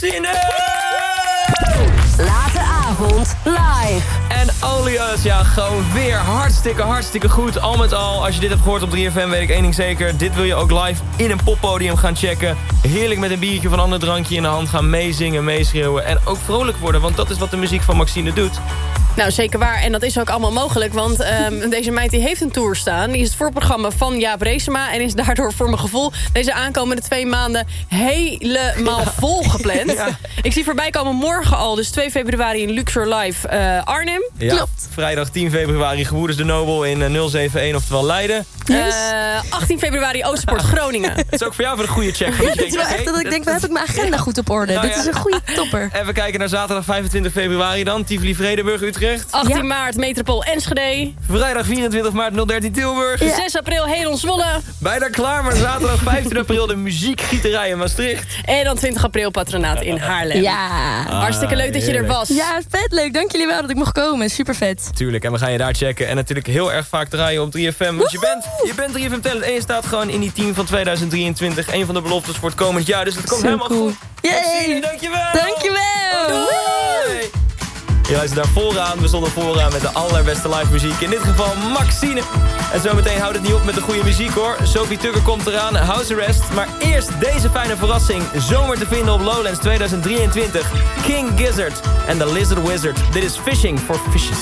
Maxine! Late avond live. En Olias, ja, gewoon weer hartstikke, hartstikke goed. Al met al, als je dit hebt gehoord op 3FM, weet ik één ding zeker. Dit wil je ook live in een poppodium gaan checken. Heerlijk met een biertje van een ander drankje in de hand gaan meezingen, meeschreeuwen. En ook vrolijk worden, want dat is wat de muziek van Maxine doet. Nou, zeker waar. En dat is ook allemaal mogelijk. Want ehm, deze meid die heeft een tour staan. Die is het voorprogramma van Jaap Reesema. En is daardoor voor mijn gevoel deze aankomende twee maanden helemaal volgepland. Ja. Ik zie voorbij komen morgen al. Dus 2 februari in Luxor Live eh, Arnhem. Ja, Vrijdag 10 februari Gebroeders de Nobel in eh, 071, oftewel Leiden. Eh, 18 februari Oostsport Groningen. Het is ook voor jou voor een goede check. je Het is wel oké, echt dat ik denk, waar heb ik mijn agenda goed op orde? Nou Dit ja. is een goede topper. Even kijken naar zaterdag 25 februari dan. Tivoli Vredenburg, Utrecht. 18 maart Metropool Enschede. Vrijdag 24 maart 013 Tilburg. 6 april Hedon Zwolle. Bijna klaar, maar zaterdag 15 april de muziekgieterij in Maastricht. En dan 20 april Patronaat in Haarlem. Ja. Hartstikke leuk dat je er heerlijk. was. Ja, vet leuk. Dank jullie wel dat ik mocht komen. Super vet. Tuurlijk, en we gaan je daar checken. En natuurlijk heel erg vaak draaien op 3FM. Want je bent, je bent 3FM Talent en je staat gewoon in die team van 2023. Een van de beloftes voor het komend jaar. Dus het komt Zo helemaal cool. goed. Yay. Dankjewel! Dankjewel. Doei! Je luistert daar vooraan. We stonden vooraan met de allerbeste live muziek. In dit geval Maxine. En zometeen houdt het niet op met de goede muziek hoor. Sophie Tucker komt eraan, house arrest. Maar eerst deze fijne verrassing. Zomer te vinden op Lowlands 2023. King Gizzard en The Lizard Wizard. Dit is Fishing for Fishes.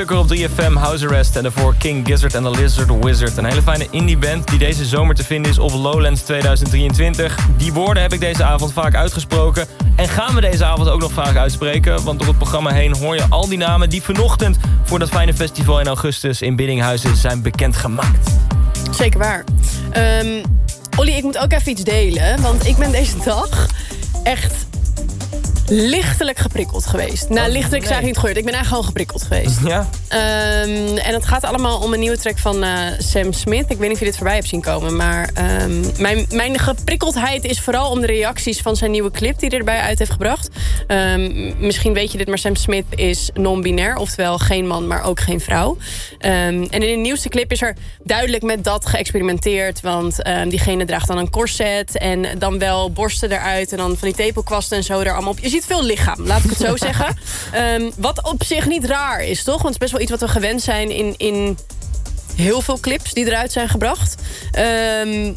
Tucker op 3FM, House Arrest en daarvoor King Gizzard en The Lizard Wizard. Een hele fijne indie band die deze zomer te vinden is op Lowlands 2023. Die woorden heb ik deze avond vaak uitgesproken en gaan we deze avond ook nog vaak uitspreken. Want door het programma heen hoor je al die namen die vanochtend voor dat fijne festival in augustus in Biddinghuizen zijn bekendgemaakt. Zeker waar. Ehm Olly, ik moet ook even iets delen. Want ik ben deze dag echt lichtelijk geprikkeld geweest. Nou, lichtelijk is eigenlijk niet gehoord. Ik ben eigenlijk gewoon geprikkeld geweest. Ja? Ehm, en het gaat allemaal om een nieuwe track van eh, Sam Smith. Ik weet niet of je dit voorbij hebt zien komen. Maar ehm, mijn, mijn geprikkeldheid is vooral om de reacties van zijn nieuwe clip... die hij erbij uit heeft gebracht. Ehm, misschien weet je dit, maar Sam Smith is non-binair. Oftewel geen man, maar ook geen vrouw. En in de nieuwste clip is er duidelijk met dat geëxperimenteerd. Want diegene draagt dan een corset en dan wel borsten eruit... en dan van die tepelkwasten en zo er allemaal op. Je ziet veel lichaam, laat ik het zo zeggen. Wat op zich niet raar is, toch? Want het is best wel iets wat we gewend zijn in, in heel veel clips die eruit zijn gebracht. Ehm,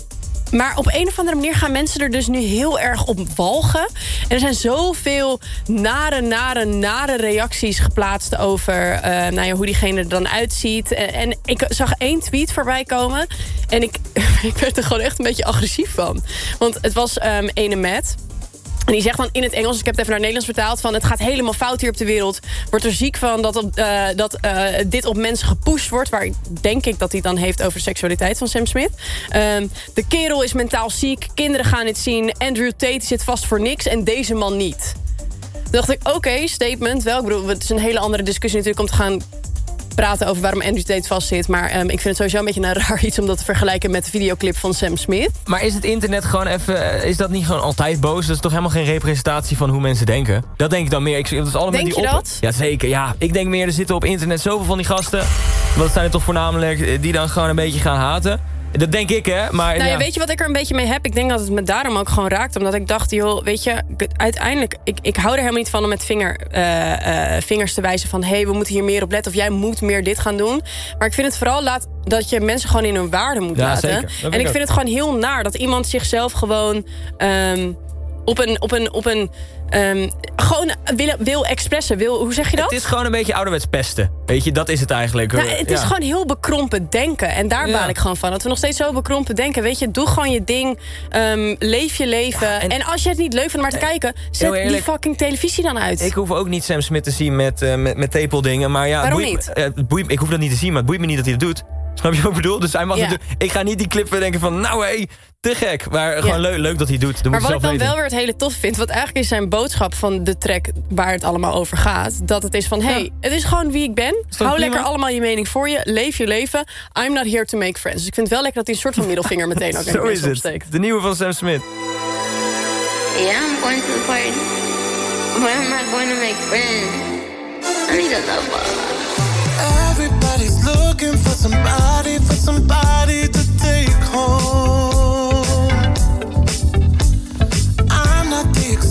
maar op een of andere manier gaan mensen er dus nu heel erg op walgen. En er zijn zoveel nare, nare, nare reacties geplaatst over eh, nou ja, hoe diegene er dan uitziet. En, en ik zag één tweet voorbij komen. En ik, ik werd er gewoon echt een beetje agressief van. Want het was ehm ene. En die zegt dan in het Engels, ik heb het even naar Nederlands vertaald... van het gaat helemaal fout hier op de wereld. Wordt er ziek van dat, eh, dat eh, dit op mensen gepusht wordt... waar denk ik dat hij dan heeft over seksualiteit van Sam Smith. Ehm, de kerel is mentaal ziek, kinderen gaan het zien... Andrew Tate zit vast voor niks en deze man niet. Toen dacht ik, oké, statement wel. Ik bedoel, het is een hele andere discussie natuurlijk... om te gaan praten over waarom Andrew Tate vastzit. Maar ehm, ik vind het sowieso een beetje een raar iets... om dat te vergelijken met de videoclip van Sam Smith. Maar is het internet gewoon even... eh, Is dat niet gewoon altijd boos? Dat is toch helemaal geen representatie van hoe mensen denken? Dat denk ik dan meer. Ik, dat is allemaal Denk die je op- dat? Ja, zeker. Ja. Ik denk meer, er zitten op internet zoveel van die gasten. Want het zijn er toch voornamelijk eh, die dan gewoon een beetje gaan haten. Dat denk ik, hè? Maar Nou ja, weet je wat ik er een beetje mee heb? Ik denk dat het me daarom ook gewoon raakt. Omdat ik dacht, joh, weet je, uiteindelijk... Ik, ik hou er helemaal niet van om met vinger, eh, eh, vingers te wijzen van... hé, hey, we moeten hier meer op letten of jij moet meer dit gaan doen. Maar ik vind het vooral laat, dat je mensen gewoon in hun waarde moet Ja, laten. En ik vind het gewoon heel naar dat iemand zichzelf gewoon... ehm, op een, op een, op een ehm, gewoon wil, wil expressen. Wil, hoe zeg je dat? Het is gewoon een beetje ouderwets pesten. Weet je, dat is het eigenlijk. Nou, het is gewoon heel bekrompen denken. En daar Ja. baal ik gewoon van. Dat we nog steeds zo bekrompen denken. Weet je, doe gewoon je ding. ehm, leef je leven. en, als je het niet leuk vindt om maar te kijken... zet die fucking televisie dan uit. Ik hoef ook niet Sam Smith te zien met, eh met, met tepeldingen. Maar ja, Waarom boeit- niet? eh, boeit, ik hoef dat niet te zien, maar het boeit me niet dat hij dat doet. Snap je wat ik bedoel? Dus hij mag Ja. natuurlijk- ik ga niet die clip weer denken van... nou hé, te gek. Maar gewoon leuk, leuk dat hij doet. Dat maar moet wat ik dan weten. wel weer het hele tof vind... wat eigenlijk is zijn boodschap van de track waar het allemaal over gaat... dat het is van, hey, het is gewoon wie ik ben. Hou prima? lekker allemaal je mening voor je. Leef je leven. I'm not here to make friends. Dus ik vind het wel lekker dat hij een soort van middelvinger meteen ook in de Zo is het. opsteekt. De nieuwe van Sam Smith. Yeah, I'm going to the party, but I'm not going to make friends. I need a lover. Everybody's looking for somebody, for somebody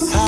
That's how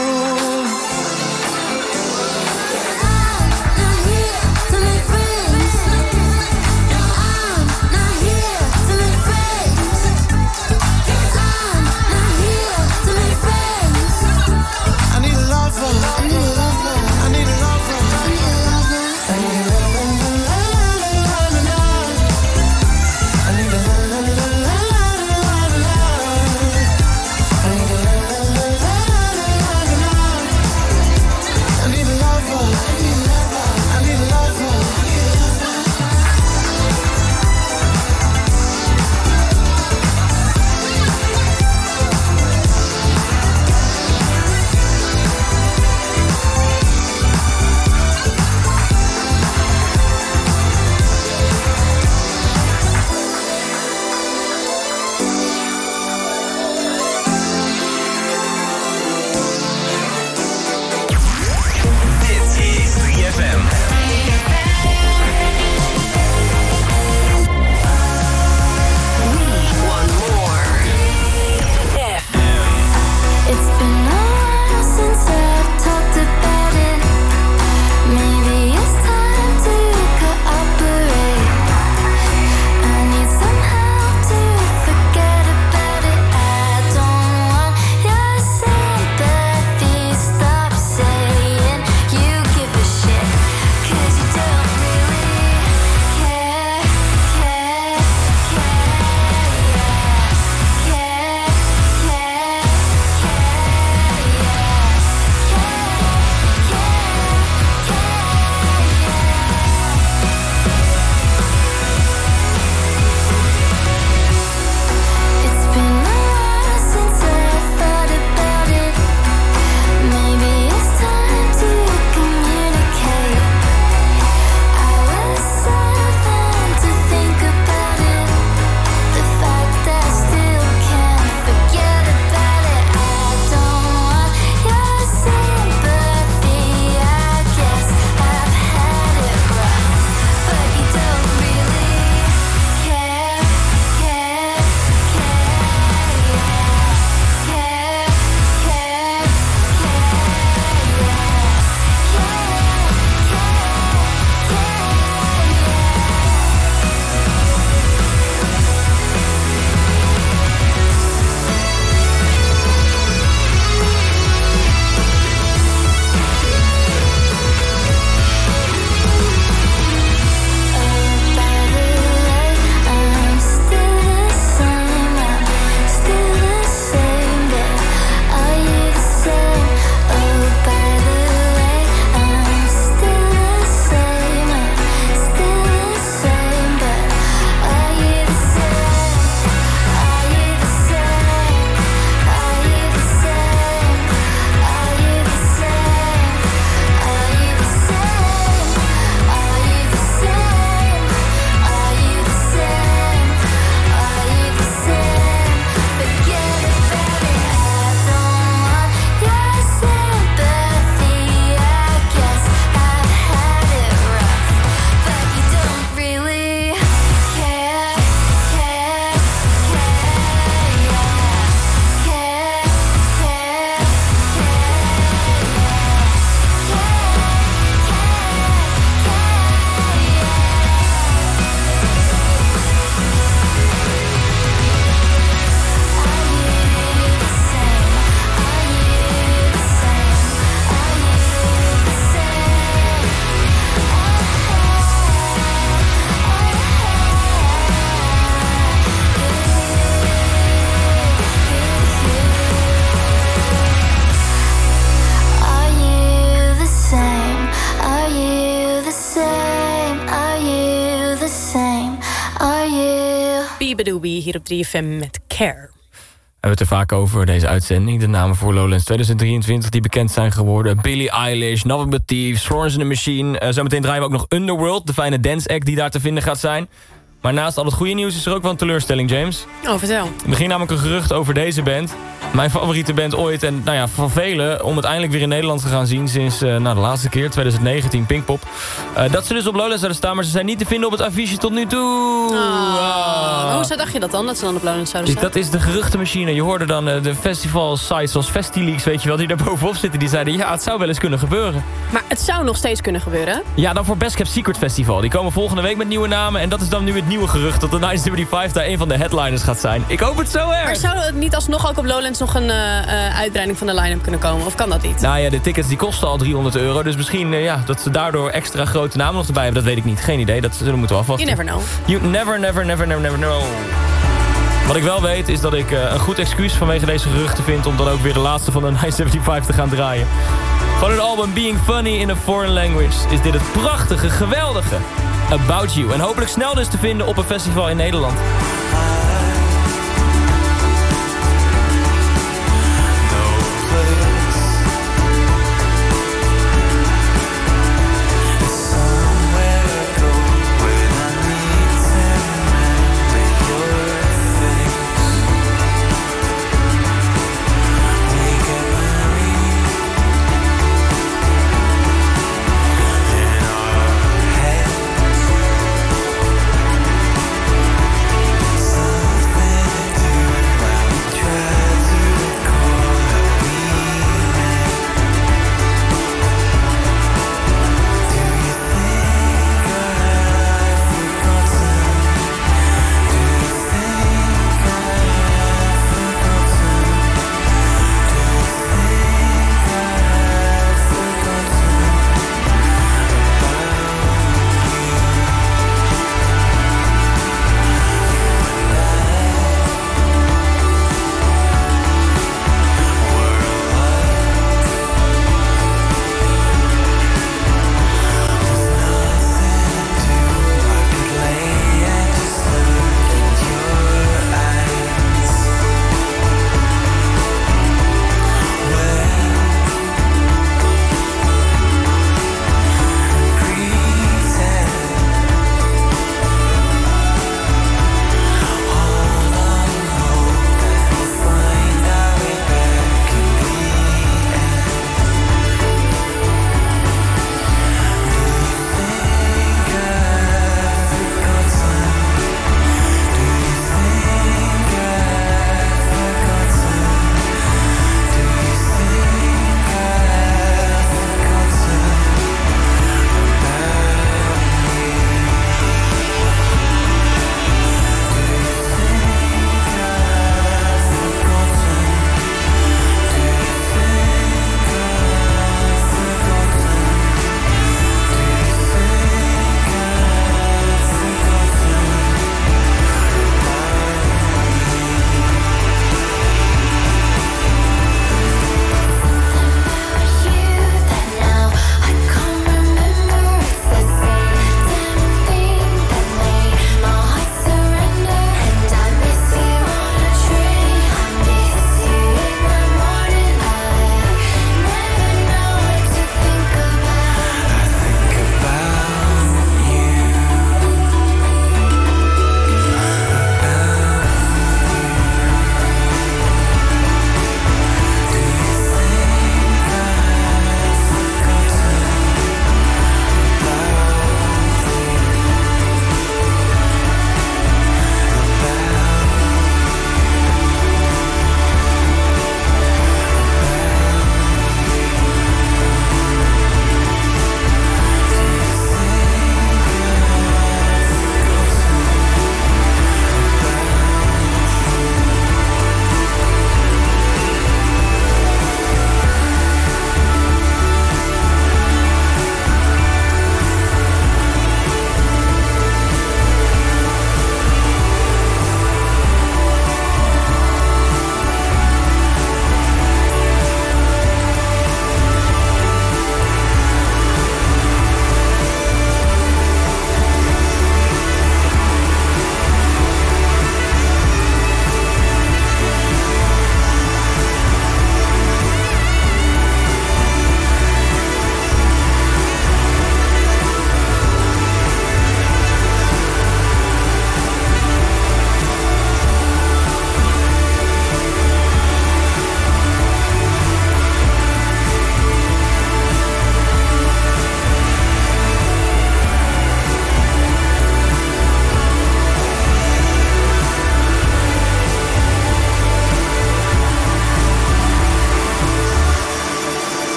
3FM met Care. We hebben het er vaak over, deze uitzending. De namen voor Lowlands 2023 die bekend zijn geworden. Billie Eilish, But Thieves, Florence and the Machine. Eh, zometeen draaien we ook nog Underworld, de fijne dance act die daar te vinden gaat zijn. Maar naast al het goede nieuws is er ook wel een teleurstelling, James. Oh, vertel. Er ging namelijk een gerucht over deze band. Mijn favoriete band ooit. En nou ja, van velen om het eindelijk weer in Nederland te gaan zien... sinds eh, nou, de laatste keer, 2019, Pinkpop. Eh, dat ze dus op Lowlands zouden staan, maar ze zijn niet te vinden op het affiche tot nu toe. Oh, Hoe dacht je dat dan, dat ze dan op Lowlands zouden staan? dat is de geruchtenmachine. Je hoorde dan eh, de festival sites zoals Festileaks, weet je wel... die daar bovenop zitten. Die zeiden, ja, het zou wel eens kunnen gebeuren. Maar het zou nog steeds kunnen gebeuren. Ja, dan voor Best Kept Secret Festival. Die komen volgende week met nieuwe namen. En dat is dan nu het nieuwe gerucht... dat de 975 daar een van de headliners gaat zijn. Ik hoop het zo erg. Maar zou het niet alsnog ook op Lowlands nog een eh, eh, uitbreiding van de line-up kunnen komen? Of kan dat niet? Nou ja, de tickets die kosten al 300 euro. Dus misschien ja, dat ze daardoor extra grote namen nog erbij hebben. Dat weet ik niet. Geen idee. Dat zullen we moeten afwachten. You never know. You never, never, never, never, never know. Wat ik wel weet is dat ik eh, een goed excuus vanwege deze geruchten vind... om dan ook weer de laatste van de 975 te gaan draaien. Van hun album Being Funny in a Foreign Language... is dit het prachtige, geweldige About You. En hopelijk snel dus te vinden op een festival in Nederland.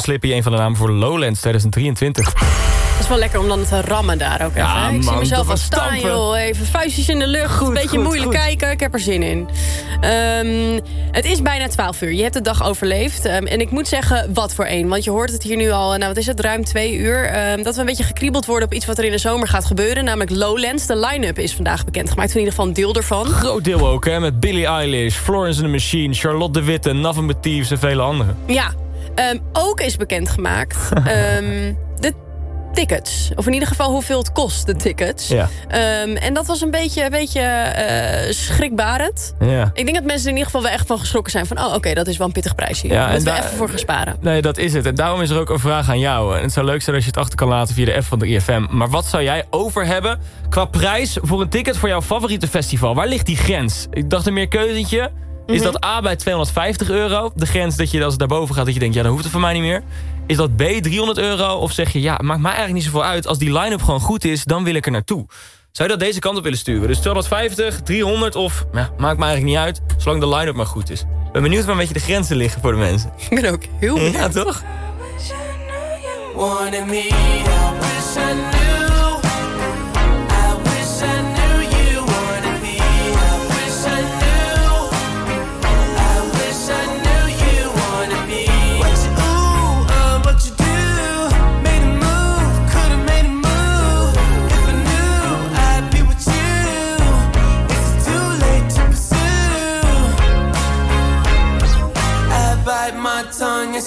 Slippy, een van de namen voor Lowlands 2023. Het is wel lekker om dan te rammen daar ook Ja, even. hè? Ik zie mezelf al staan, joh. Even vuistjes in de lucht. een beetje goed, moeilijk goed. kijken. Ik heb er zin in. Ehm, het is bijna 12 uur. Je hebt de dag overleefd. Ehm, en ik moet zeggen, wat voor één. Want je hoort het hier nu al, nou wat is het, ruim twee uur. ehm, dat we een beetje gekriebeld worden op iets wat er in de zomer gaat gebeuren. Namelijk Lowlands. De line-up is vandaag bekendgemaakt. In ieder geval een deel ervan. Groot deel ook, hè, met Billie Eilish, Florence and the Machine... Charlotte de Witte, Thieves en vele anderen. Ja, ehm, ook is bekendgemaakt ehm, de tickets. Of in ieder geval hoeveel het kost, de tickets. Ja. Ehm, en dat was een beetje, een beetje eh, schrikbarend. Ja. Ik denk dat mensen er in ieder geval wel echt van geschrokken zijn. Van, oh, oké, dat is wel een pittig prijsje. Ja, Ja, en Moeten we even voor gaan sparen. Nee, dat is het. En daarom is er ook een vraag aan jou. En het zou leuk zijn als je het achter kan laten via de app van de IFM. Maar wat zou jij over hebben qua prijs voor een ticket voor jouw favoriete festival? Waar ligt die grens? Ik dacht een meer keuzentje. Is Mhm. dat A bij 250 euro? De grens dat je als het daarboven gaat dat je denkt, ja, dan hoeft het voor mij niet meer. Is dat B 300 euro? Of zeg je, ja, maakt mij eigenlijk niet zoveel uit. Als die line-up gewoon goed is, dan wil ik er naartoe. Zou je dat deze kant op willen sturen? Dus 250, 300 of, ja, maakt me eigenlijk niet uit. Zolang de line-up maar goed is. Ik ben benieuwd waar een beetje de grenzen liggen voor de mensen. Ik ben ook heel benieuwd. Ja, toch?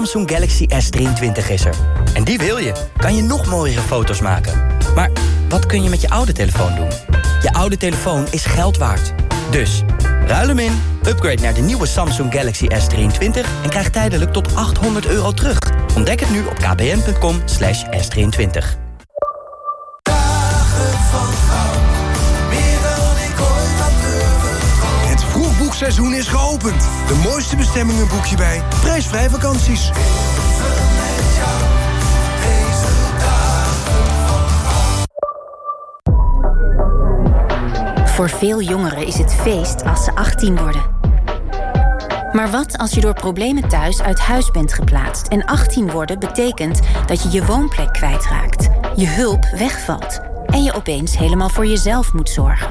Samsung Galaxy S23 is er. En die wil je. Kan je nog mooiere foto's maken. Maar wat kun je met je oude telefoon doen? Je oude telefoon is geld waard. Dus, ruil hem in, upgrade naar de nieuwe Samsung Galaxy S23... en krijg tijdelijk tot 800 euro terug. Ontdek het nu op kbn.com slash S23. Vroegboekseizoen is geopend. De mooiste bestemmingen boek je bij prijsvrij vakanties. Voor veel jongeren is het feest als ze 18 worden. Maar wat als je door problemen thuis uit huis bent geplaatst en 18 worden betekent dat je je woonplek kwijtraakt, je hulp wegvalt en je opeens helemaal voor jezelf moet zorgen?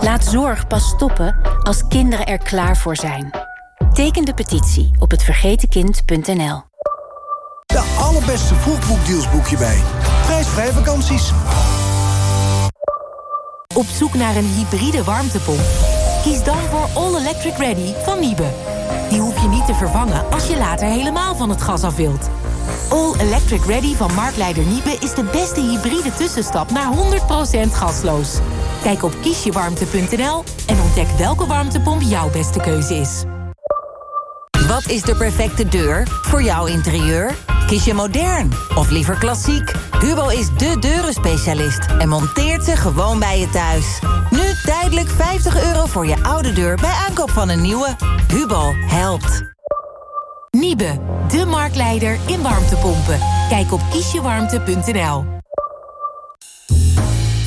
Laat zorg pas stoppen als kinderen er klaar voor zijn. Teken de petitie op hetvergetenkind.nl. De allerbeste vroegboekdeals boek je bij prijsvrij vakanties. Op zoek naar een hybride warmtepomp? Kies dan voor All Electric Ready van Niebe. Die hoef je niet te vervangen als je later helemaal van het gas af wilt. All Electric Ready van marktleider Niebe is de beste hybride tussenstap naar 100% gasloos. Kijk op kiesjewarmte.nl en ontdek welke warmtepomp jouw beste keuze is. Wat is de perfecte deur voor jouw interieur? Kies je modern of liever klassiek? Hubo is de deurenspecialist en monteert ze gewoon bij je thuis. Nu tijdelijk 50 euro voor je oude deur bij aankoop van een nieuwe. Hubo helpt. Niebe, de marktleider in warmtepompen. Kijk op kiesjewarmte.nl.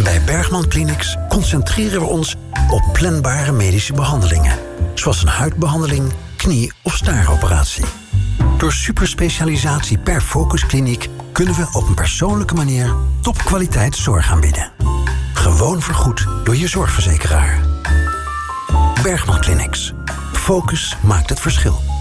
Bij Bergman Clinics concentreren we ons op planbare medische behandelingen. Zoals een huidbehandeling, knie- of staaroperatie. Door superspecialisatie per focuskliniek kunnen we op een persoonlijke manier topkwaliteit zorg aanbieden. Gewoon vergoed door je zorgverzekeraar. Bergman Clinics. Focus maakt het verschil.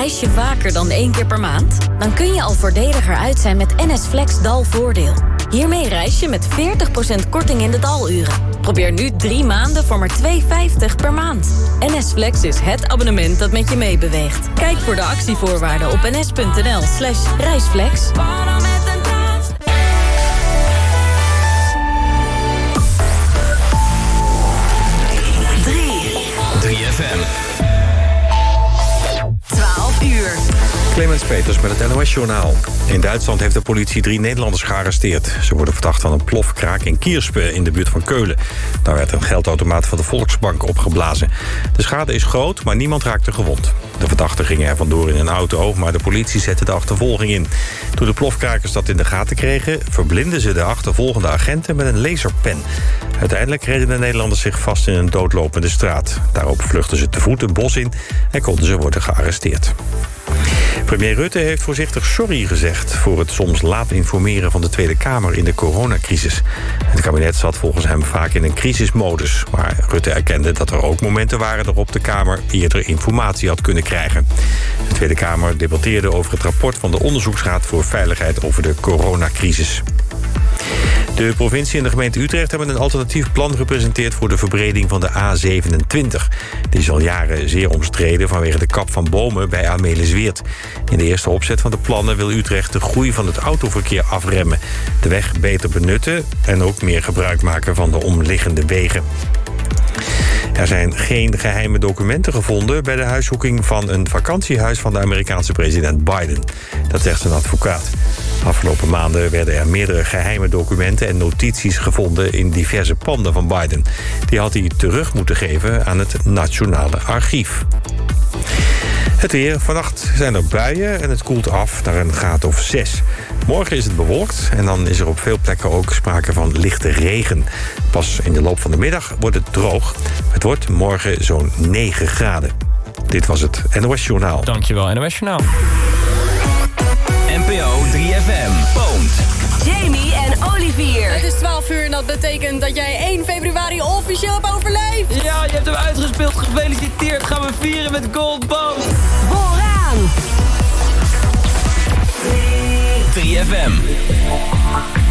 Reis je vaker dan één keer per maand? Dan kun je al voordeliger uit zijn met NS Flex Dalvoordeel. Hiermee reis je met 40% korting in de daluren. Probeer nu drie maanden voor maar 2,50 per maand. NS Flex is het abonnement dat met je meebeweegt. Kijk voor de actievoorwaarden op ns.nl slash reisflex. Peters met het NOS-journaal. In Duitsland heeft de politie drie Nederlanders gearresteerd. Ze worden verdacht van een plofkraak in Kierspe in de buurt van Keulen. Daar werd een geldautomaat van de Volksbank opgeblazen. De schade is groot, maar niemand raakte gewond. De verdachten gingen er vandoor in een auto, maar de politie zette de achtervolging in. Toen de plofkrakers dat in de gaten kregen... verblinden ze de achtervolgende agenten met een laserpen. Uiteindelijk reden de Nederlanders zich vast in een doodlopende straat. Daarop vluchtten ze te voet een bos in en konden ze worden gearresteerd. Premier Rutte heeft voorzichtig sorry gezegd... voor het soms laat informeren van de Tweede Kamer in de coronacrisis. Het kabinet zat volgens hem vaak in een crisismodus. Maar Rutte erkende dat er ook momenten waren... waarop de Kamer eerder informatie had kunnen krijgen. De Tweede Kamer debatteerde over het rapport van de Onderzoeksraad... voor Veiligheid over de coronacrisis. De provincie en de gemeente Utrecht hebben een alternatief plan gepresenteerd voor de verbreding van de A27. Die is al jaren zeer omstreden vanwege de kap van bomen bij Amelisweert. In de eerste opzet van de plannen wil Utrecht de groei van het autoverkeer afremmen. De weg beter benutten en ook meer gebruik maken van de omliggende wegen. Er zijn geen geheime documenten gevonden bij de huiszoeking van een vakantiehuis van de Amerikaanse president Biden. Dat zegt zijn advocaat. Afgelopen maanden werden er meerdere geheime documenten en notities gevonden in diverse panden van Biden. Die had hij terug moeten geven aan het Nationale Archief. Het weer. Vannacht zijn er buien en het koelt af naar een graad of 6. Morgen is het bewolkt en dan is er op veel plekken ook sprake van lichte regen. Pas in de loop van de middag wordt het droog. Het wordt morgen zo'n 9 graden. Dit was het NOS Journaal. Dankjewel, NOS Journaal. NPO 3FM. Poont. Jamie en Olivier. Het is 12 uur en dat betekent dat jij 1 februari officieel hebt overleefd. Ja, je hebt hem uitgespeeld. Gefeliciteerd. Gaan we vieren met Gold Band. 3FM.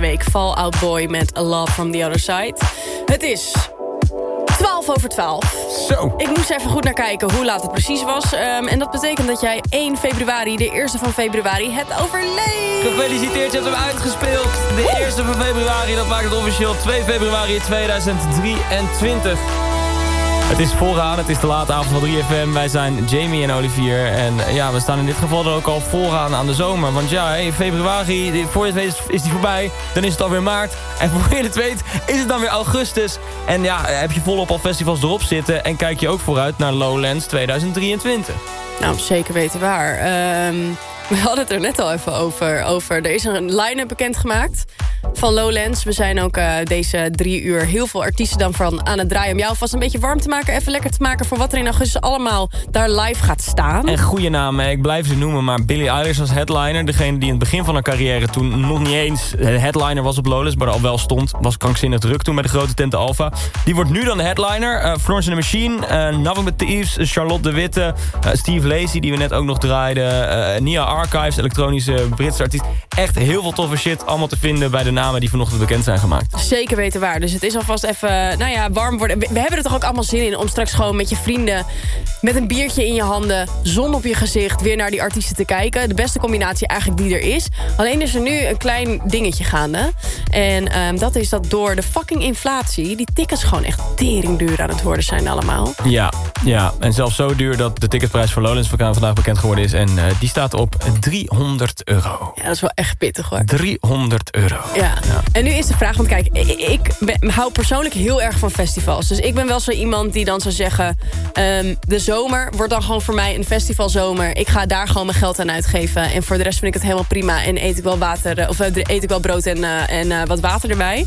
Deze week. Fall Out Boy met A Love From The Other Side. Het is 12 over 12. Zo. Ik moest even goed naar kijken hoe laat het precies was. Ehm, en dat betekent dat jij 1 februari, de 1 van februari, het overleeft. Gefeliciteerd, je hebt hem uitgespeeld. De 1 van februari, dat maakt het officieel 2 februari 2023. Het is vooraan, het is de late avond van 3FM. Wij zijn Jamie en Olivier. En eh, ja, we staan in dit geval dan ook al vooraan aan de zomer. Want ja, hey, februari, voor je het weet is- die voorbij. Dan is het alweer maart. En voor je het weet is het dan weer augustus. En ja, heb je volop al festivals erop zitten. En kijk je ook vooruit naar Lowlands 2023. Nou, zeker weten waar. Ehm, we hadden het er net al even over. over er is een line-up bekendgemaakt van Lowlands. We zijn ook eh, deze drie uur heel veel artiesten dan van aan het draaien... om jou vast een beetje warm te maken, even lekker te maken... voor wat er in augustus allemaal daar live gaat staan. En goede namen, ik blijf ze noemen. Maar Billie Eilish als headliner. Degene die in het begin van haar carrière toen nog niet eens de headliner was op Lowlands. Maar al wel stond. Was krankzinnig druk toen bij de grote tenten Alpha. Die wordt nu dan de headliner. Eh Florence and the Machine. eh Nothing. Charlotte de Witte. eh, Steve Lacey die we net ook nog draaiden. eh Nia Archives. Elektronische Britse artiest. Echt heel veel toffe shit. Allemaal te vinden bij de namen die vanochtend bekend zijn gemaakt. Zeker weten waar. Dus het is alvast even, nou ja, warm worden. We, we hebben er toch ook allemaal zin in om straks gewoon met je vrienden... met een biertje in je handen, zon op je gezicht... weer naar die artiesten te kijken. De beste combinatie eigenlijk die er is. Alleen is er nu een klein dingetje gaande. En ehm, dat is dat door de fucking inflatie... die tickets gewoon echt teringduur aan het worden zijn allemaal. Ja, ja, en zelfs zo duur dat de ticketprijs voor Lowlands vandaag bekend geworden is. En eh, die staat op 300 euro. Ja, dat is wel echt pittig hoor. 300 euro. Ja. En nu is de vraag, want kijk, ik, ben- hou persoonlijk heel erg van festivals. Dus ik ben wel zo iemand die dan zou zeggen... ehm, de zomer wordt dan gewoon voor mij een festivalzomer. Ik ga daar gewoon mijn geld aan uitgeven. En voor de rest vind ik het helemaal prima. En eet ik wel, water, eh, of, eh, eet ik wel brood en, eh, en wat water erbij.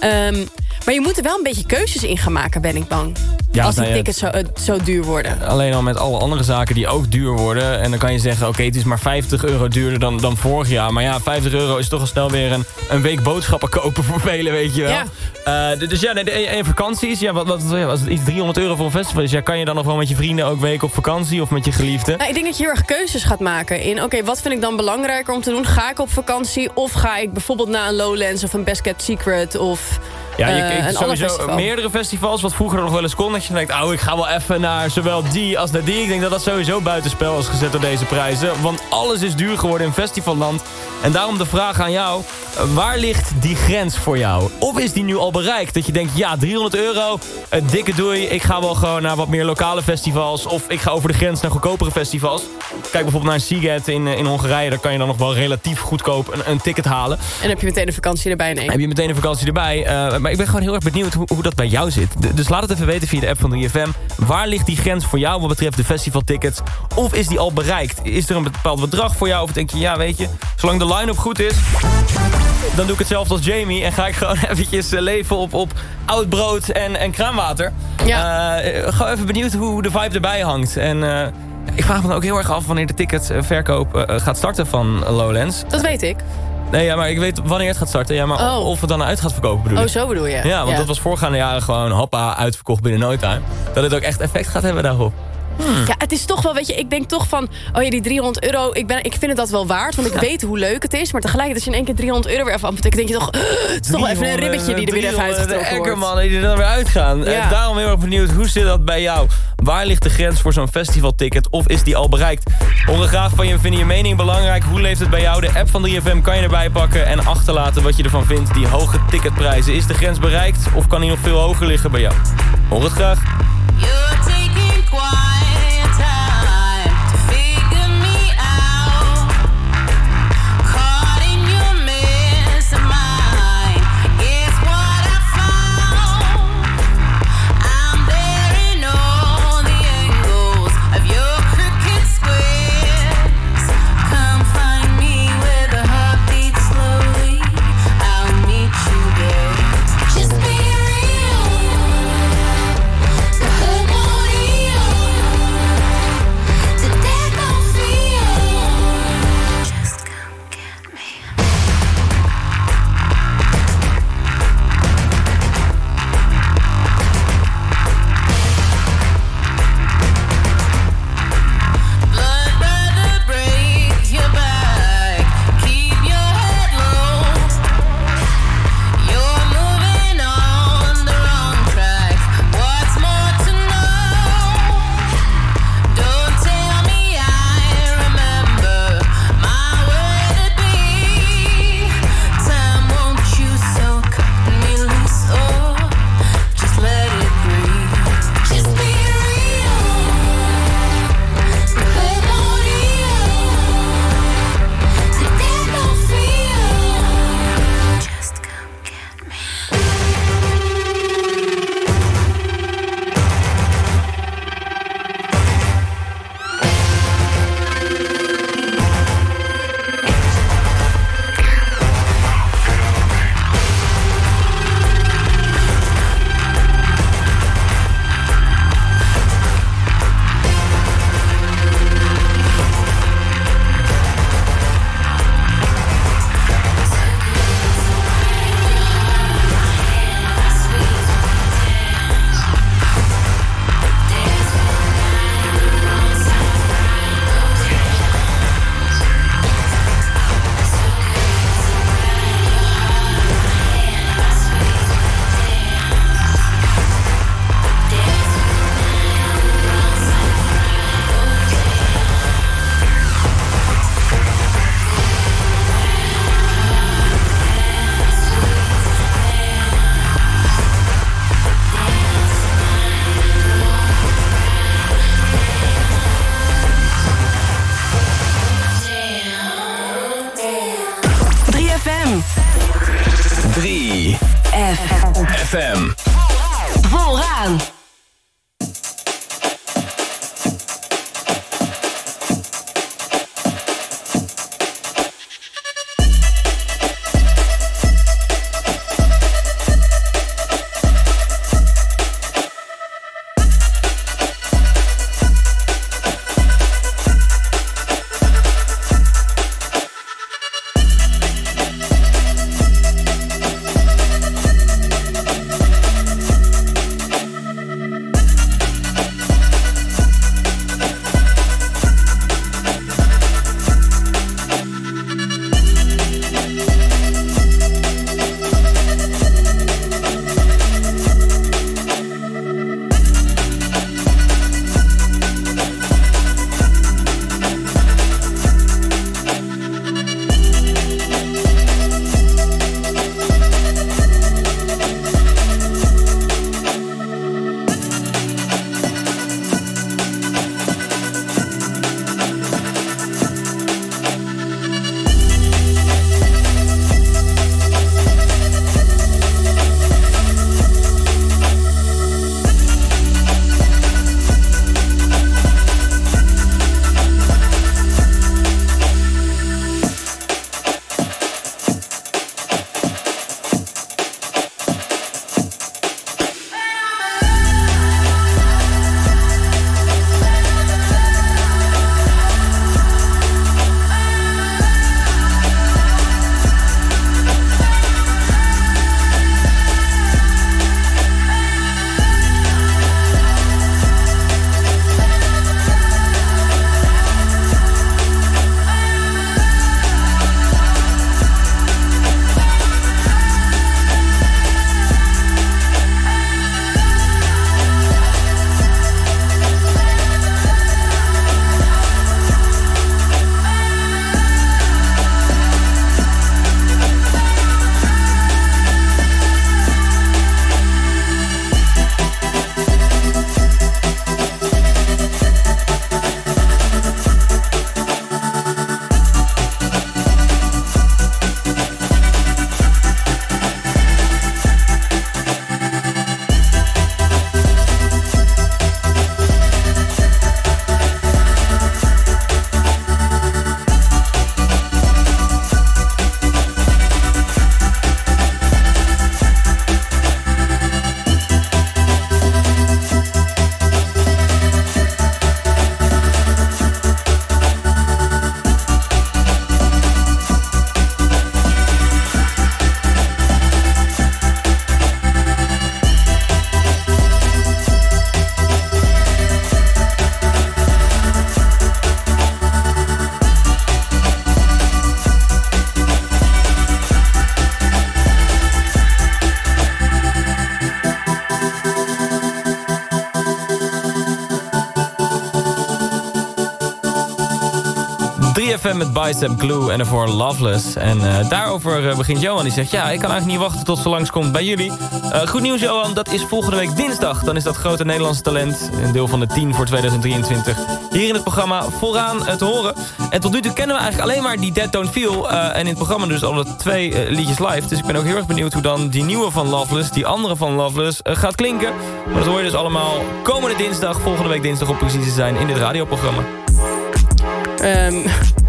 Ehm, maar je moet er wel een beetje keuzes in gaan maken, ben ik bang. Ja, als die nou ja, tickets zo, zo duur worden. Alleen al met alle andere zaken die ook duur worden. En dan kan je zeggen, oké, het is maar 50 euro duurder dan, dan vorig jaar. Maar ja, 50 euro is toch al snel weer een, een week boodschappen kopen voor velen, weet je wel. Ja. Eh, d- dus ja, nee, de- en, en vakanties. Ja, wat, wat, als het iets 300 euro voor een festival is... Ja, kan je dan nog wel met je vrienden ook weken op vakantie of met je geliefde? Nou, ik denk dat je heel erg keuzes gaat maken in... oké, wat vind ik dan belangrijker om te doen? Ga ik op vakantie of ga ik bijvoorbeeld naar een Lowlands... of een Best Kept Secret of Ja, je kijkt ander sowieso festival? meerdere festivals, wat vroeger nog wel eens kon. Dat je denkt, oh, ik ga wel even naar zowel die als naar die. Ik denk dat dat sowieso buitenspel is gezet door deze prijzen. Want alles is duur geworden in festivalland. En daarom de vraag aan jou, eh, waar ligt die grens voor jou? Of is die nu al bereikt? Dat je denkt, ja, 300 euro, een dikke doei. Ik ga wel gewoon naar wat meer lokale festivals. Of ik ga over de grens naar goedkopere festivals. Kijk bijvoorbeeld naar Seagate in, eh, in Hongarije. Daar kan je dan nog wel relatief goedkoop een, een ticket halen. En heb je meteen een vakantie erbij? Nee. Heb je meteen een vakantie erbij. Maar ik ben gewoon heel erg benieuwd hoe, hoe dat bij jou zit. D- dus laat het even weten via de app van 3FM. Waar ligt die grens voor jou wat betreft de festivaltickets? Of is die al bereikt? Is er een bepaald bedrag voor jou? Of denk je, ja weet je, zolang de line-up goed is... dan doe ik hetzelfde als Jamie. En ga ik gewoon eventjes eh, leven op, op oud brood en, en kraanwater. Ja. gewoon even benieuwd hoe de vibe erbij hangt. En... eh, ik vraag me dan ook heel erg af wanneer de ticketverkoop eh, gaat starten van Lowlands. Dat weet ik. Nee, ja, maar ik weet wanneer het gaat starten. Ja, maar Oh. of het dan uit gaat verkopen bedoel Oh, ik. zo bedoel je. Ja, want Ja. dat was voorgaande jaren gewoon hoppa, uitverkocht binnen no time. Dat het ook echt effect gaat hebben daarop. Ja, het is toch wel, weet je, ik denk toch van... oh ja, die 300 euro, ik, ben, ik vind het dat wel waard... want ik weet hoe leuk het is. Maar tegelijkertijd, als je in één keer 300 euro weer even afbetekent... denk je toch, het is toch wel even een ribbetje die er weer even uitgetrokken De wordt. ekkermannen die er dan weer uitgaan. Ja. Eh, daarom heel erg benieuwd, hoe zit dat bij jou? Waar ligt de grens voor zo'n festivalticket of is die al bereikt? Horen graag van je, vinden je mening belangrijk? Hoe leeft het bij jou? De app van 3FM kan je erbij pakken en achterlaten wat je ervan vindt. Die hoge ticketprijzen, is de grens bereikt of kan die nog veel hoger liggen bij jou? Hoor het graag. 3FM met Bicep Glue en ervoor Loveless. En eh, daarover eh, begint Johan. Die zegt, ja, ik kan eigenlijk niet wachten tot ze langskomt bij jullie. Eh, goed nieuws, Johan. Dat is volgende week dinsdag. Dan is dat grote Nederlandse talent, een deel van de 10 voor 2023... hier in het programma vooraan te horen. En tot nu toe kennen we eigenlijk alleen maar die Dead Don't Feel. en in het programma dus al de twee liedjes live. Dus ik ben ook heel erg benieuwd hoe dan die nieuwe van Loveless... die andere van Loveless gaat klinken. Maar dat hoor je dus allemaal komende dinsdag... volgende week dinsdag op precies te zijn in dit radioprogramma. Ehm,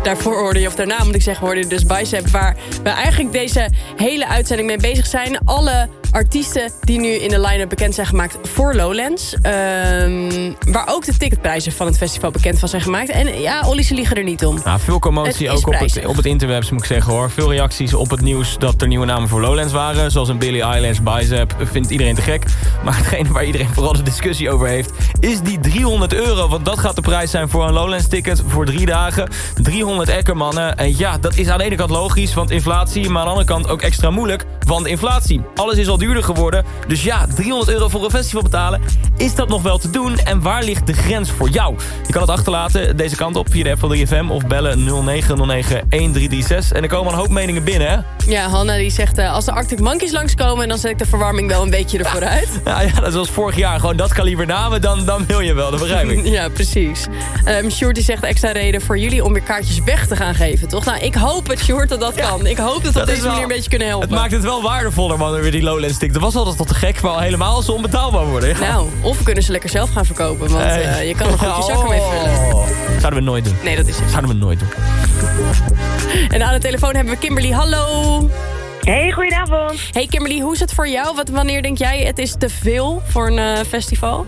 daarvoor hoorde je, of daarna moet ik zeggen, hoorde je dus Bicep... waar we eigenlijk deze hele uitzending mee bezig zijn. Alle artiesten die nu in de line-up bekend zijn gemaakt voor Lowlands. Ehm, waar ook de ticketprijzen van het festival bekend van zijn gemaakt. En ja, Ollie, ze liegen er niet om. Nou, veel commotie ook op het, op het interwebs, moet ik zeggen hoor. Veel reacties op het nieuws dat er nieuwe namen voor Lowlands waren. Zoals een Billie Eilish, Bicep, vindt iedereen te gek. Maar hetgene waar iedereen vooral de discussie over heeft... is die 300 euro, want dat gaat de prijs zijn voor een Lowlands ticket voor drie dagen. 300 ekker mannen. En ja, dat is aan de ene kant logisch, want inflatie... maar aan de andere kant ook extra moeilijk, want inflatie. Alles is al duurder geworden. Dus ja, 300 euro voor een festival betalen... is dat nog wel te doen? En waar ligt de grens voor jou? Je kan het achterlaten deze kant op via de app van 3FM... of bellen 0909-1336. En er komen een hoop meningen binnen, hè? Ja, Hanna die zegt, eh, als de Arctic Monkeys langskomen... dan zet ik de verwarming wel een beetje ervoor uit. Ja, ja, dat is zoals vorig jaar. Gewoon dat kaliber namen, dan, dan wil je wel. Dat begrijp ik. Ja, precies. Um, Sjoerd die zegt extra reden voor jullie om weer kaartjes weg te gaan geven, toch? Nou, ik hoop het, Sjoerd, dat dat kan. Ik hoop dat we op deze wel- manier een beetje kunnen helpen. Het maakt het wel waardevoller, man, weer die Lowlands stick. Dat was altijd tot te gek, maar al helemaal als ze onbetaalbaar worden. Ja. Nou, of we kunnen ze lekker zelf gaan verkopen, want Hey. eh, je kan er goed je zakken mee vullen. Oh. Zouden we nooit doen. Nee, dat is het. Zouden we nooit doen. En aan de telefoon hebben we Kimberly. Hallo. Hey, goedenavond. Hey Kimberly, hoe is het voor jou? Wat, wanneer denk jij het is te veel voor een eh, festival?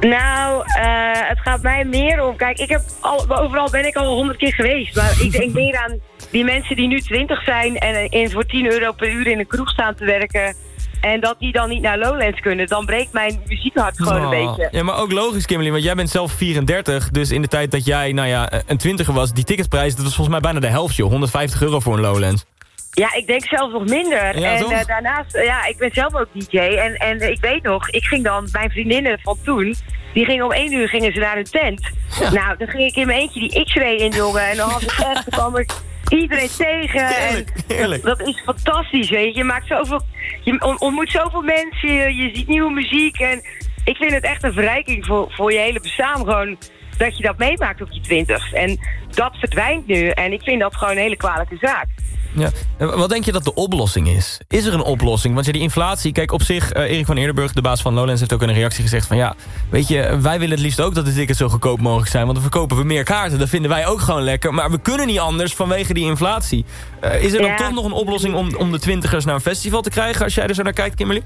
Nou, eh, het gaat mij meer om... Kijk, ik heb al, overal ben ik al honderd keer geweest. Maar ik denk meer aan die mensen die nu 20 zijn... en in, voor 10 euro per uur in een kroeg staan te werken... en dat die dan niet naar Lowlands kunnen. Dan breekt mijn muziekhart gewoon een Oh. beetje. Ja, maar ook logisch, Kimberly, want jij bent zelf 34. Dus in de tijd dat jij, nou ja, een twintiger was... die ticketprijs, dat was volgens mij bijna de helft, joh. 150 euro voor een Lowlands. Ja, ik denk zelfs nog minder. Ja, en eh, daarnaast, eh, ja, ik ben zelf ook DJ. En, en eh, ik weet nog, ik ging dan, mijn vriendinnen van toen... die gingen om één uur gingen ze naar hun tent. Nou, dan ging ik in mijn eentje die X-ray in, jongen. En dan had ik echt, kwam ik iedereen tegen. Heerlijk. Dat is fantastisch, weet je. Je maakt zoveel... Je on- ontmoet zoveel mensen, je, je ziet nieuwe muziek. En ik vind het echt een verrijking voor, voor je hele bestaan. Gewoon dat je dat meemaakt op je twintigst. En dat verdwijnt nu. En ik vind dat gewoon een hele kwalijke zaak. Ja. Wat denk je dat de oplossing is? Is er een oplossing? Want ja, die inflatie, kijk op zich, eh, Erik van Eerdenburg, de baas van Lowlands, heeft ook in een reactie gezegd van ja, weet je, wij willen het liefst ook dat de tickets zo goedkoop mogelijk zijn, want dan verkopen we meer kaarten. Dat vinden wij ook gewoon lekker, maar we kunnen niet anders vanwege die inflatie. Eh, is er dan Ja. toch nog een oplossing om, om de twintigers naar een festival te krijgen, als jij er zo naar kijkt, Kimberly?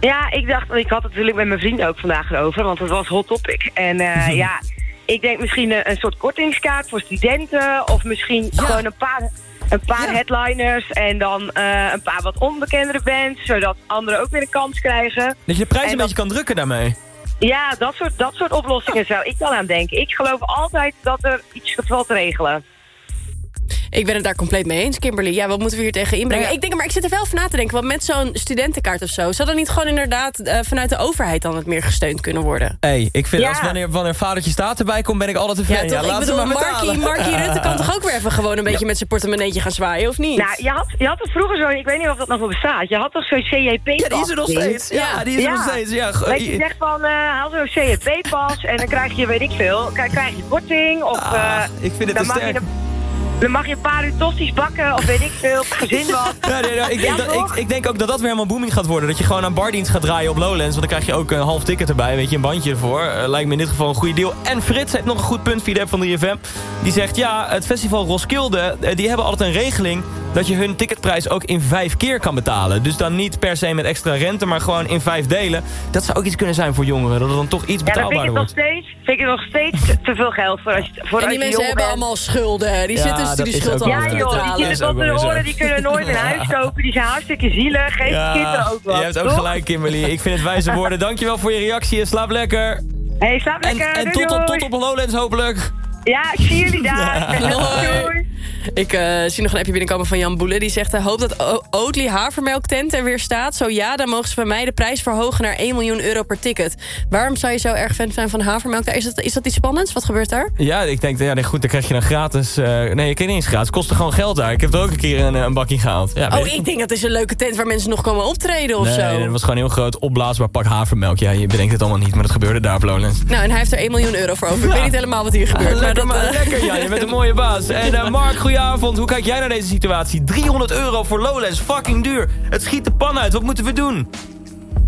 Ja, ik dacht, ik had het natuurlijk met mijn vrienden ook vandaag erover, want het was hot topic. En eh, ja, ik denk misschien een, een soort kortingskaart voor studenten, of misschien gewoon een paar, een paar headliners en dan eh, een paar wat onbekendere bands, zodat anderen ook weer een kans krijgen. Dat je de prijs En een dat- beetje kan drukken daarmee. Ja, dat soort, dat soort oplossingen zou ik wel aan denken. Ik geloof altijd dat er iets valt te regelen. Ik ben het daar compleet mee eens, Kimberly. Ja, wat moeten we hier tegen inbrengen? Nou ja. Ik denk, maar ik zit er wel over na te denken. Want met zo'n studentenkaart of zo... zou dan niet gewoon inderdaad eh, vanuit de overheid dan het meer gesteund kunnen worden? hey, ik vind Ja. als wanneer, wanneer vadertje staat erbij komt, ben ik altijd een fan. Ja, toch? ik bedoel, maar Markie, Rutte kan toch ook weer even gewoon een beetje met zijn portemonneetje gaan zwaaien, of niet? Nou, je had, je had er vroeger zo'n, ik weet niet of dat nog wel bestaat, je had toch zo'n CJP-pas? Ja, die is er nog steeds. Ja, die is er nog steeds. Ja, Dat je zegt van, eh, haal zo'n CJP-pas en dan krijg je, weet ik veel, krijg, krijg je korting of... eh, ik vind het dan te mag je sterk. Dan mag je een paar uur tosti's bakken of weet ik veel, gezin wat. Ja, nee, nee, ik, denk dat, ik, ik denk ook dat dat weer helemaal booming gaat worden. Dat je gewoon aan bardienst gaat draaien op Lowlands. Want dan krijg je ook een half ticket erbij. Weet je, een bandje ervoor. Eh, lijkt me in dit geval een goede deal. En Frits heeft nog een goed punt via de app van 3FM. Die zegt, ja, het festival Roskilde... eh, die hebben altijd een regeling dat je hun ticketprijs ook in vijf keer kan betalen. Dus dan niet per se met extra rente, maar gewoon in vijf delen. Dat zou ook iets kunnen zijn voor jongeren. Dat het dan toch iets Ja, dan vind ik betaalbaarder nog wordt. steeds, vind ik nog steeds te, veel geld voor als, je- voor en die mensen hebben bent. allemaal schulden. Die Ja, zitten dat studieschuld is ook al Ja joh, Ja, die dat zitten hun zo. oren, die kunnen nooit een huis kopen, die zijn hartstikke zielig, geef de kinderen ook wat. je hebt ook toch? gelijk, Kimberly. Ik vind het wijze woorden. Dankjewel voor je reactie en slaap lekker. Hey, slaap En, lekker, en doei, tot, op, tot op Lowlands hopelijk. Ja, ik zie jullie daar. Ja. Doei. Ik eh, zie nog een appje binnenkomen van Jan Boele. Die zegt, hij hoopt dat Oatly havermelktent er weer staat. Zo ja, dan mogen ze bij mij de prijs verhogen naar 1 miljoen euro per ticket. Waarom zou je zo erg fan zijn van havermelk? Is dat, is dat iets spannends? Wat gebeurt daar? Ja, ik denk, ja, nee, goed, dan krijg je dan gratis... eh, nee, je kan niet eens gratis. Het kostte gewoon geld daar. Ik heb er ook een keer een, eh, een bakje gehaald. Ja, oh, ik denk dat is een leuke tent waar mensen nog komen optreden of Nee, zo. dat was gewoon een heel groot opblaasbaar pak havermelk. Ja, je bedenkt het allemaal niet, maar dat gebeurde daar op Lowlands. Nou, en hij heeft er 1 miljoen euro voor over. Ik weet niet helemaal wat hier gebeurt. maar lekker, dat, maar, eh, lekker, ja, je bent een mooie baas. En eh, Goedenavond. Hoe kijk jij naar deze situatie? 300 euro voor Lowlands, fucking duur. Het schiet de pan uit, wat moeten we doen?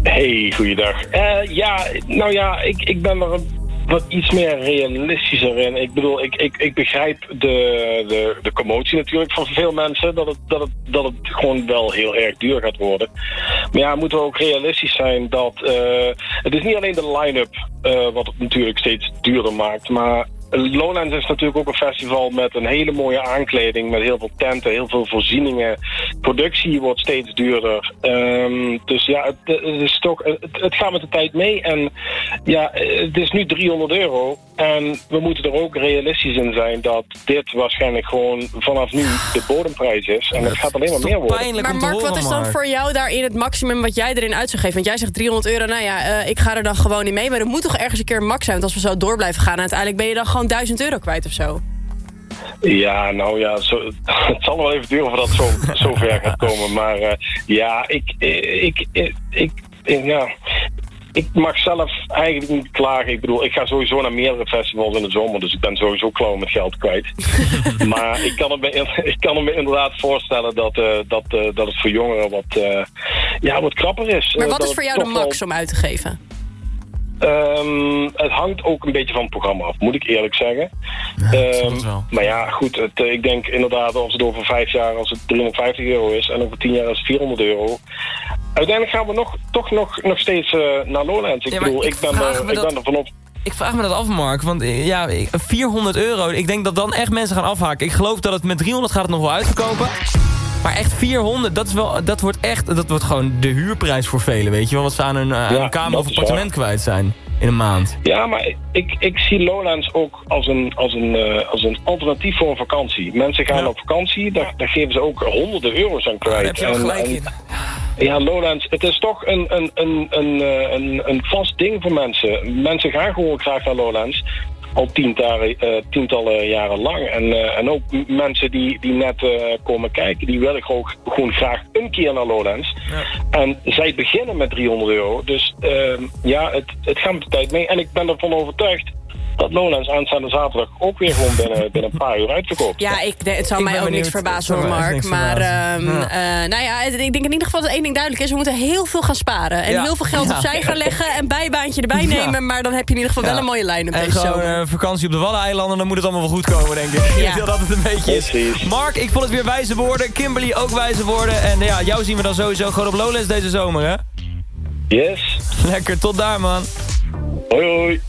Hey, goeiedag. Eh, ja, nou ja, ik, ik ben er wat iets meer realistischer in. Ik bedoel, ik, ik, ik begrijp de, de, de commotie natuurlijk van veel mensen... Dat het, dat, het, dat het gewoon wel heel erg duur gaat worden. Maar ja, moeten we ook realistisch zijn dat... eh, het is niet alleen de line-up eh, wat het natuurlijk steeds duurder maakt... maar Lowlands is natuurlijk ook een festival met een hele mooie aankleding, met heel veel tenten, heel veel voorzieningen. Productie wordt steeds duurder. Ehm, dus ja, het, het is toch, het, het gaat met de tijd mee. En ja, het is nu 300 euro. En we moeten er ook realistisch in zijn dat dit waarschijnlijk gewoon vanaf nu de bodemprijs is. En het gaat alleen maar meer worden. maar Mark, wat is dan voor jou daarin het maximum wat jij erin uit zou geven? Want jij zegt 300 euro, nou ja, eh, ik ga er dan gewoon niet mee. Maar er moet toch ergens een keer een max zijn? Want als we zo door blijven gaan, en uiteindelijk ben je dan gewoon 1000 euro kwijt of zo. Ja, nou ja, zo, het zal wel even duren voordat het zo, zo ver gaat komen. Maar eh, ja, ik, ik, ik, ik, ja, ik mag zelf eigenlijk niet klagen. Ik bedoel, ik ga sowieso naar meerdere festivals in de zomer, dus ik ben sowieso klauw met geld kwijt. maar ik kan, het me, ik kan me inderdaad voorstellen dat, eh, dat, eh, dat het voor jongeren wat, ja, wat krapper is. Maar wat dat is voor jou de wel- max om uit te geven? Ehm, het hangt ook een beetje van het programma af, moet ik eerlijk zeggen. Ehm, maar ja, goed, het, eh, ik denk inderdaad als het over vijf jaar als het 350 euro is en over tien jaar is het 400 euro. Uiteindelijk gaan we nog, toch nog, nog steeds eh, naar Lowlands. Ik Ja, bedoel, ik ik, ben, er, ik dat- ben er vanop. Ik vraag me dat af, Mark. Want eh, ja, ik- 400 euro. Ik denk dat dan echt mensen gaan afhaken. Ik geloof dat het met 300 gaat het nog wel uitverkopen. Maar echt 400, dat, is wel, dat wordt echt dat wordt gewoon de huurprijs voor velen. Weet je wel, wat ze aan een, eh, aan kamer of appartement kwijt zijn in een maand. Ja, maar ik, ik zie Lowlands ook als een, als, een, eh, als een alternatief voor een vakantie. Mensen gaan op vakantie, daar, daar geven ze ook honderden euro's aan kwijt. Daar heb je wel En- gelijk en- in. Ja, Lowlands, het is toch een, een, een, een, eh, een, een vast ding voor mensen. Mensen gaan gewoon graag naar Lowlands. Al tientallen, eh, tientallen jaren lang. En, eh, en ook mensen die, die net eh, komen kijken, die willen gewoon, gewoon graag een keer naar Lowlands. En zij beginnen met 300 euro. Dus ehm, ja, het, het gaat met de tijd mee. En ik ben ervan overtuigd dat Lowlands aanstaande zaterdag ook weer gewoon binnen, binnen een paar uur uitverkoopt. Ja, ik, het zou Ik mij ook niks verbazen hoor, Mark. Maar ehm, Ja. eh, nou ja, ik denk in ieder geval dat één ding duidelijk is. We moeten heel veel gaan sparen. En Ja. heel veel geld Ja. opzij gaan leggen. En bijbaantje erbij Ja. nemen. Maar dan heb je in ieder geval wel een mooie lijn op En deze gewoon zomer. eh, vakantie op de Waddeneilanden, dan moet het allemaal wel goed komen, denk ik. Ik Ja. denk dat het een beetje is. Mark, ik vond het weer wijze woorden. Kimberly ook wijze woorden. En ja, jou zien we dan sowieso gewoon op Lowlands deze zomer, hè? Yes. Lekker, tot daar, man. Hoi, hoi.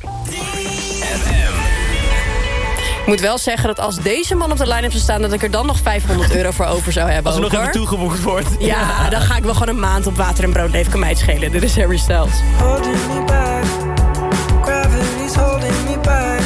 Ik moet wel zeggen dat als deze man op de line-up zou staan... dat ik er dan nog 500 euro voor over zou hebben. Als er ook, nog even toegevoegd wordt. Ja, dan ga ik wel gewoon een maand op water en brood leven. Kan mij het schelen. Dit is Harry Styles. holding me back. Gravity's holding me back.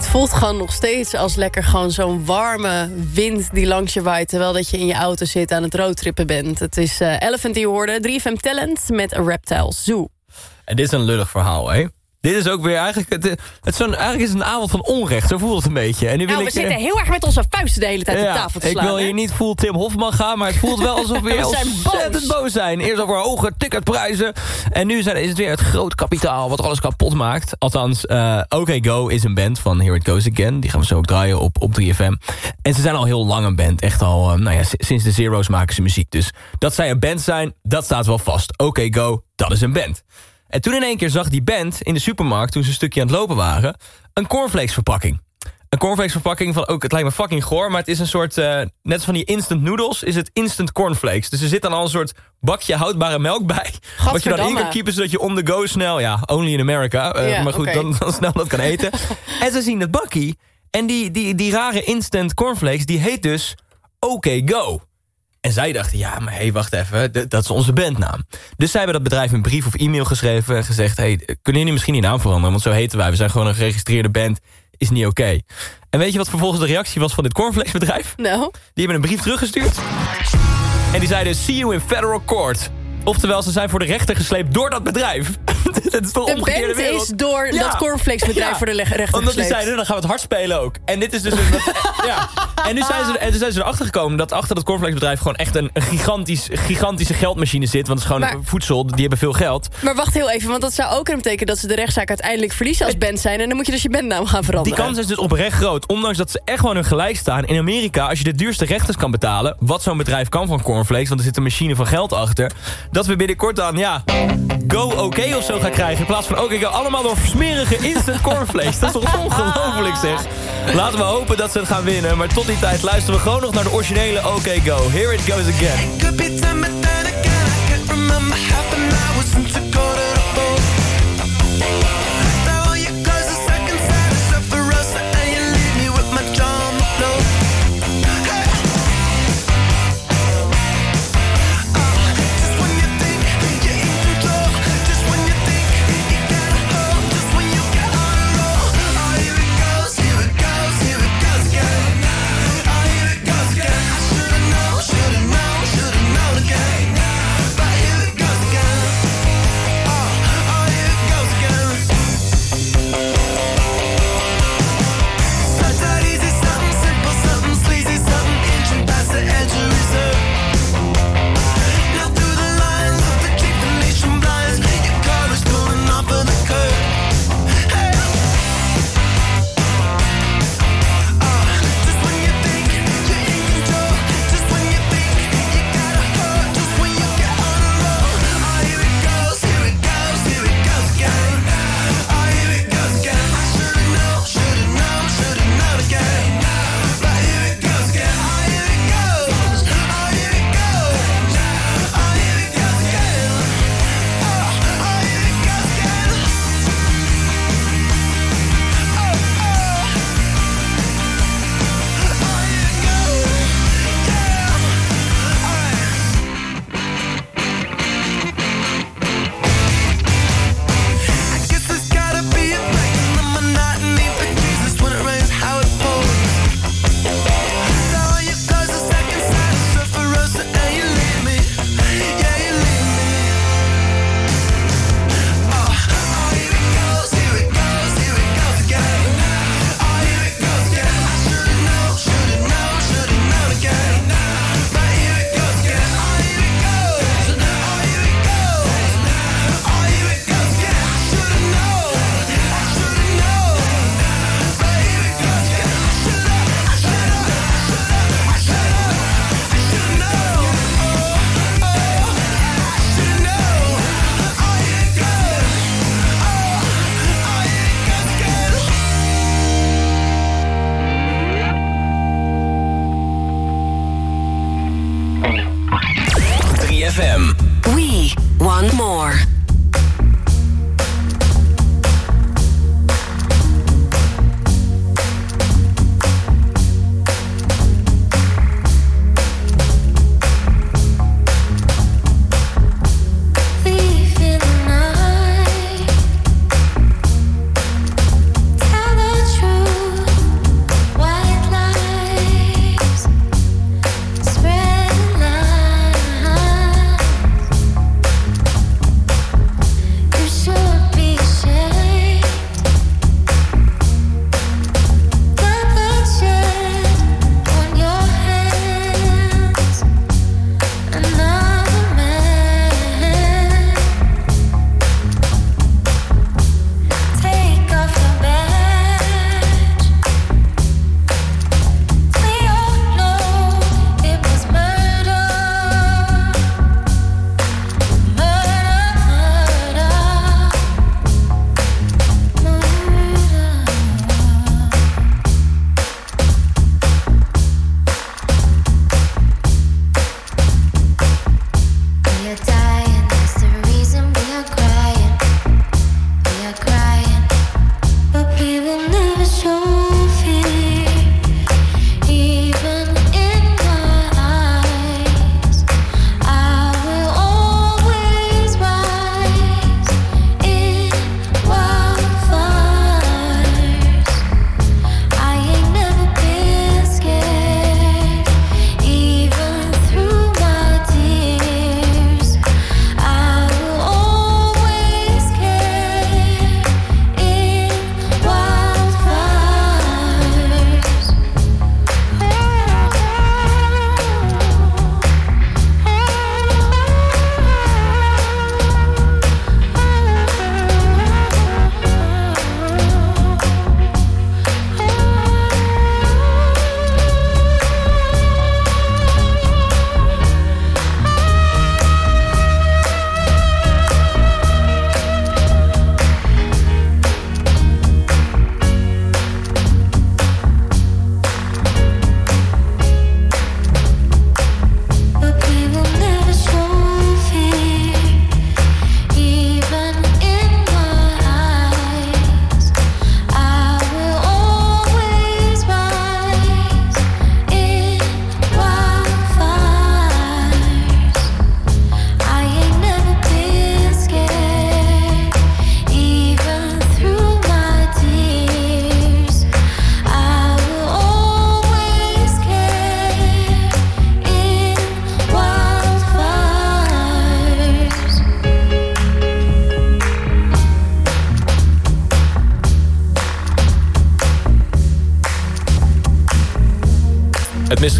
Het voelt gewoon nog steeds als lekker gewoon zo'n warme wind die langs je waait... terwijl dat je in je auto zit aan het roadtrippen bent. Het is eh, Elephant die je hoorde, 3FM Talent met Reptile Zoo. En dit is een lullig verhaal, hè? Dit is ook weer eigenlijk... Het, het is zo'n, eigenlijk is het een avond van onrecht, zo voelt het een beetje. En nu wil Nou, we ik, zitten heel erg met onze vuisten de hele tijd op tafel te ik slaan. wil hè? hier niet full Tim Hofman gaan, maar het voelt wel alsof we We zijn ontzettend boos. zijn. Eerst over hoge ticketprijzen. En nu zijn, is het weer het groot kapitaal wat alles kapot maakt. Althans, eh OK Go is een band van Here It Goes Again. Die gaan we zo ook draaien op, op 3FM. En ze zijn al heel lang een band. Echt al, eh, nou ja, sinds de Zero's maken ze muziek. Dus dat zij een band zijn, dat staat wel vast. OK Go, dat is een band. En toen in één keer zag die band in de supermarkt... toen ze een stukje aan het lopen waren... een cornflakes verpakking. Een cornflakes verpakking van ook, het lijkt me fucking goor... maar het is een soort, eh, net als van die instant noodles... is het instant cornflakes. Dus er zit dan al een soort bakje houdbare melk bij... wat je dan in kan keepen zodat je on the go snel... ja, only in America, eh, Ja, maar goed, dan, dan snel dat kan eten. en ze zien het bakkie... en die, die, die rare instant cornflakes... die heet dus OK Go. En zij dachten, ja, maar hé, hey, wacht even, dat is onze bandnaam. Dus zij hebben dat bedrijf een brief of e-mail geschreven... en gezegd, hey, kunnen jullie misschien die naam veranderen? Want zo heten wij, we zijn gewoon een geregistreerde band, is niet oké. En weet je wat vervolgens de reactie was van dit cornflakesbedrijf? Nou? Die hebben een brief teruggestuurd. En die zeiden, see you in federal court. Oftewel, ze zijn voor de rechter gesleept door dat bedrijf. dat is toch De band wereld? is door Ja. dat cornflakesbedrijf voor de rechter Omdat die zeiden, dan gaan we het hard spelen ook. En dit is dus... Een, ja. En nu zijn ze, en toen zijn ze erachter gekomen dat achter dat cornflakesbedrijf... gewoon echt een, een gigantisch, gigantische geldmachine zit. Want het is gewoon Maar- voedsel, die hebben veel geld. Maar wacht heel even, want dat zou ook kunnen betekenen... dat ze de rechtszaak uiteindelijk verliezen als band zijn... en dan moet je dus je bandnaam gaan Die veranderen. kans is dus oprecht groot. Ondanks dat ze echt gewoon hun gelijk staan. In Amerika, als je de duurste rechters kan betalen... wat zo'n bedrijf kan van cornflakes... want er zit een machine van geld achter... dat we binnenkort dan, ja... Go oké of zo gaan krijgen. In plaats van oké go. Allemaal door smerige instant cornflakes. Dat is toch ongelooflijk zeg. Laten we hopen dat ze het gaan winnen. Maar tot die tijd luisteren we gewoon nog naar de originele OK Go. Here it goes again.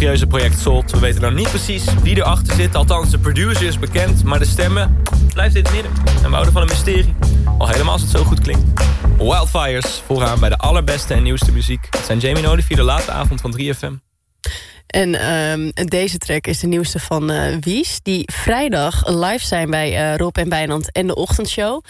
Mysterieuze project Salt. We weten nog niet precies wie erachter zit. Althans, de producer is bekend, maar de stemmen blijft in het midden. En we houden van een mysterie. Al helemaal als het zo goed klinkt. Wildfires, vooraan bij de allerbeste en nieuwste muziek. Het zijn Jamie Nolivier, de late avond van 3FM. En ehm, deze track is de nieuwste van eh, Wies. Die vrijdag live zijn bij eh, Rob en Wijnand en de ochtendshow.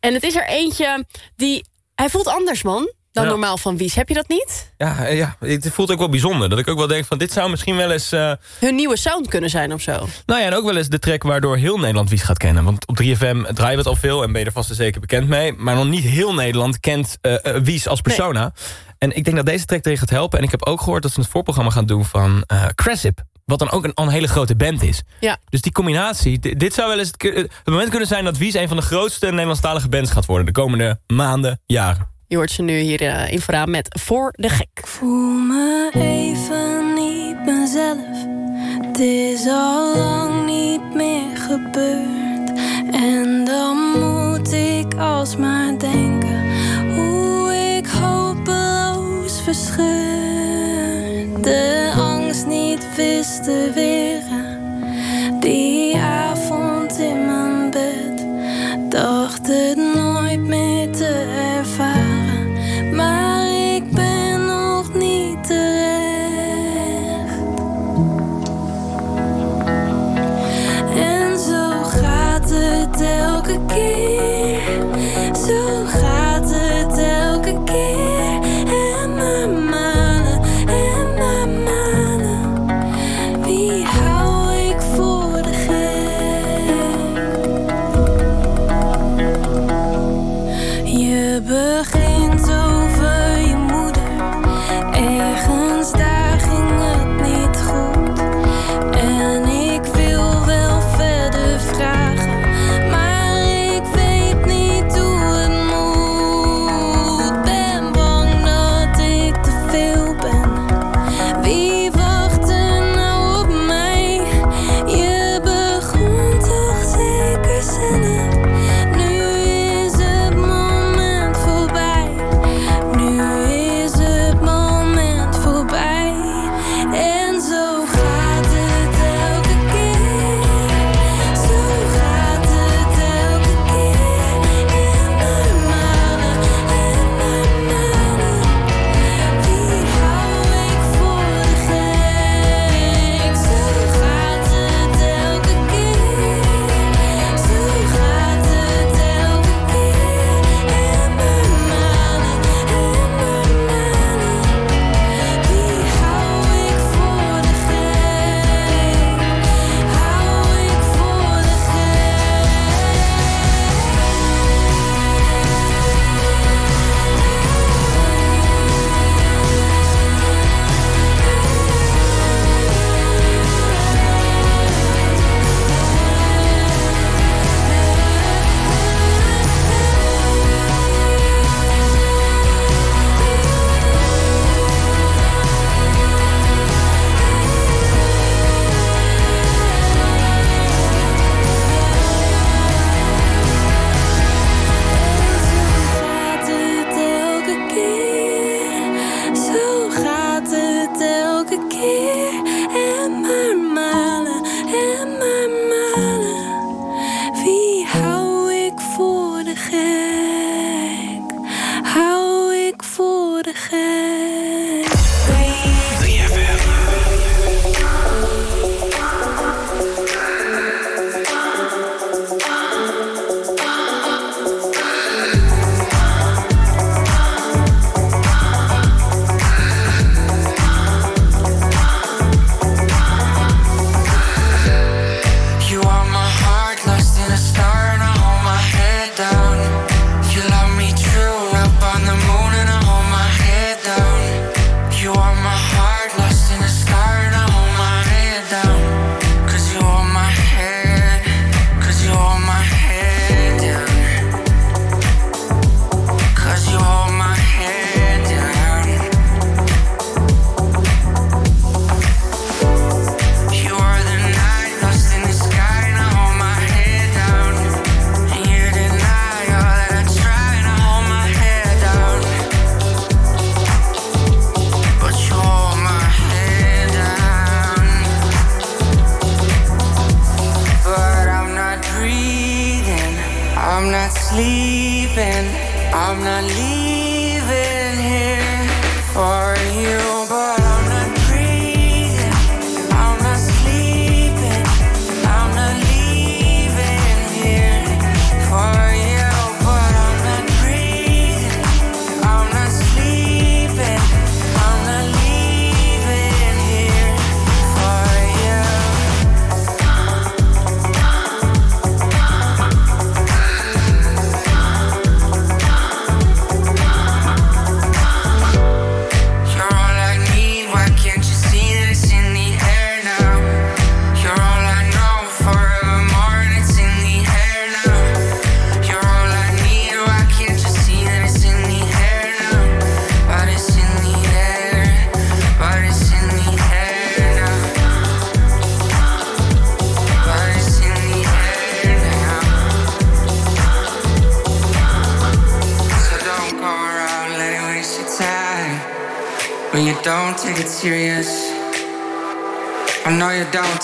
En het is er eentje die... Hij voelt anders, man, dan Ja. normaal van Wies. Heb je dat niet? Ja, eh, ja, het voelt ook wel bijzonder. Dat ik ook wel denk van dit zou misschien wel eens... eh, Hun nieuwe sound kunnen zijn of zo. Nou ja, en ook wel eens de track waardoor heel Nederland Wies gaat kennen. Want op 3FM draaien we het al veel en ben je er vast en zeker bekend mee. Maar nog niet heel Nederland kent eh, Wies als persona. En ik denk dat deze track erin gaat helpen. En ik heb ook gehoord dat ze het voorprogramma gaan doen van eh Cressip. Wat dan ook een, een hele grote band is. Ja. Dus die combinatie, di- dit zou wel eens het, het moment kunnen zijn... dat Wies een van de grootste Nederlandstalige bands gaat worden... de komende maanden, jaren. Je hoort ze nu hier eh, in vooraan met Voor de Gek. voel me even niet mezelf. Het is al lang niet meer gebeurd. En dan moet ik alsmaar denken hoe ik hopeloos verscheur. De angst niet wist te weren. Die avond in mijn bed dacht het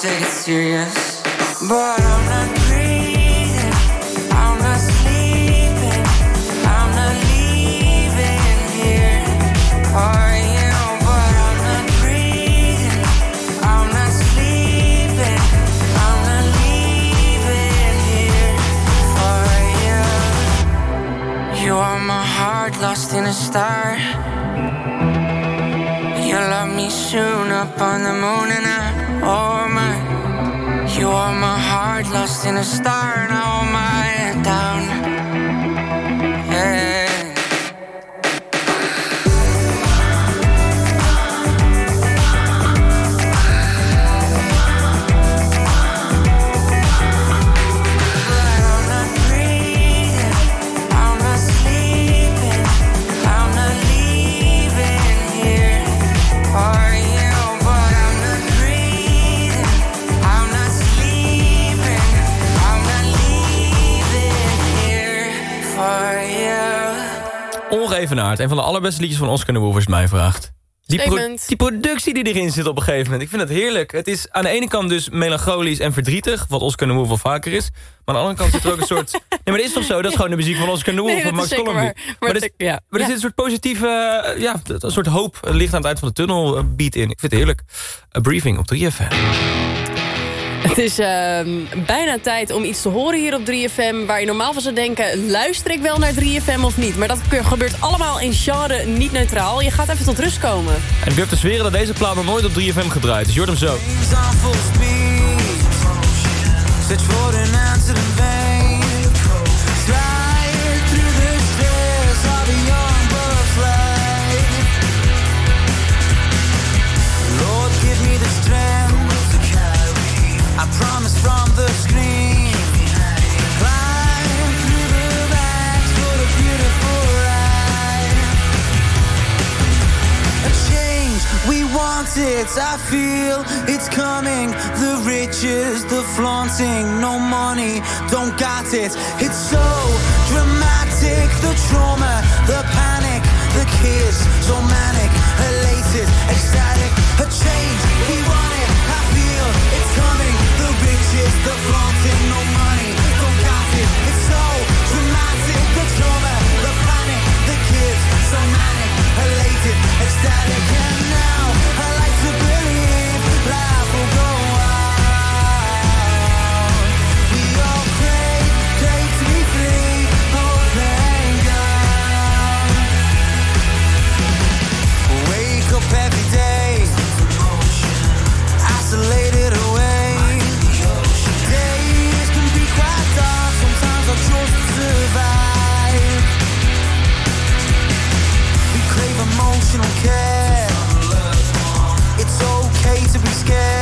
take it serious, allerbeste liedjes van Oscar de Wolf mij vraagt. Die, pro- die productie die erin zit op een gegeven moment. Ik vind het heerlijk. Het is aan de ene kant dus melancholisch en verdrietig. Wat Oscar de Wolf wel vaker is. Maar aan de andere kant zit er ook een soort... Nee, maar dat is toch zo? Dat is gewoon de muziek van Oscar de Wolf Nee, Max. Maar dat- is- ja. maar er zit een soort positieve... eh, Ja, een soort hoop. Het licht aan het eind van de tunnel eh, beat in. Ik vind het heerlijk. A briefing op 3FM. Het is ehm, bijna tijd om iets te horen hier op 3FM... waar je normaal van zou denken, luister ik wel naar 3FM of niet? Maar dat gebeurt allemaal in genre niet neutraal. Je gaat even tot rust komen. En ik durf te zweren dat deze plaat nog nooit op 3FM gedraaid is. Je hoort hem zo. We want it, I feel it's coming. The riches, the flaunting, no money, don't got it. It's so dramatic, the trauma, the panic, the kids, so manic, elated, ecstatic. A change, we want it, I feel it's coming. The riches, the flaunting, Days can be quite dark, sometimes I just survive. We crave emotional care. It's okay to be scared.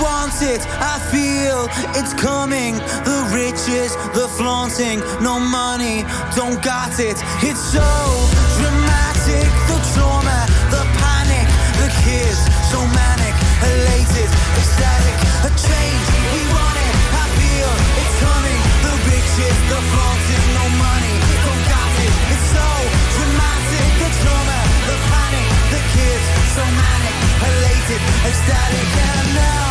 Want it. I feel it's coming. The riches, the flaunting, no money, don't got it. It's so dramatic. The trauma, the panic, the kids, so manic, elated, ecstatic. A change, we want it. I feel it's coming. The riches, the flaunting, no money, don't got it. It's so dramatic. The trauma, the panic, the kids, so manic, elated, ecstatic. And A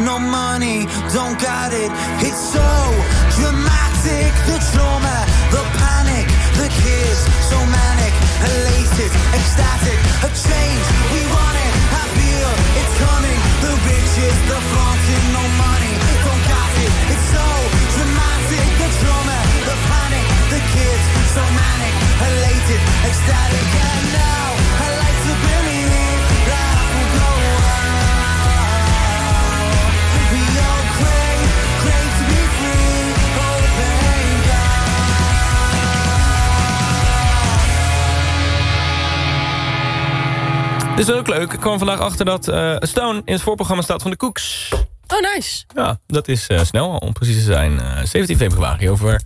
no money, don't got it. It's so dramatic, the trauma, the panic, the kids, so manic, elated, ecstatic. A change, we want it, I feel it's coming. The riches, the flaunting, no money, don't got it. It's so dramatic, the trauma, the panic, the kids, so manic, elated, ecstatic. Dit is ook leuk. Ik kwam vandaag achter dat eh, Stone in het voorprogramma staat van de Cooks. Oh, nice. Ja, dat is eh, snel, om precies te zijn. eh, 17 februaari, over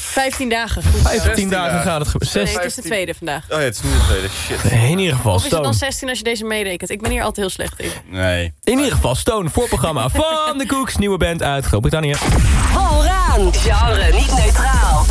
15 dagen. 15 dagen gaat het gebeuren. Nee, het is de tweede vandaag. Oh ja, het is nu de tweede. Shit. In ieder geval, Of is het Stone. dan 16 als je deze meerekent? Ik ben hier altijd heel slecht in. Nee. In ieder geval, Stone, voorprogramma van de Cooks. Nieuwe band uit Groot-Brittannië. Vooraan. Genre niet neutraal.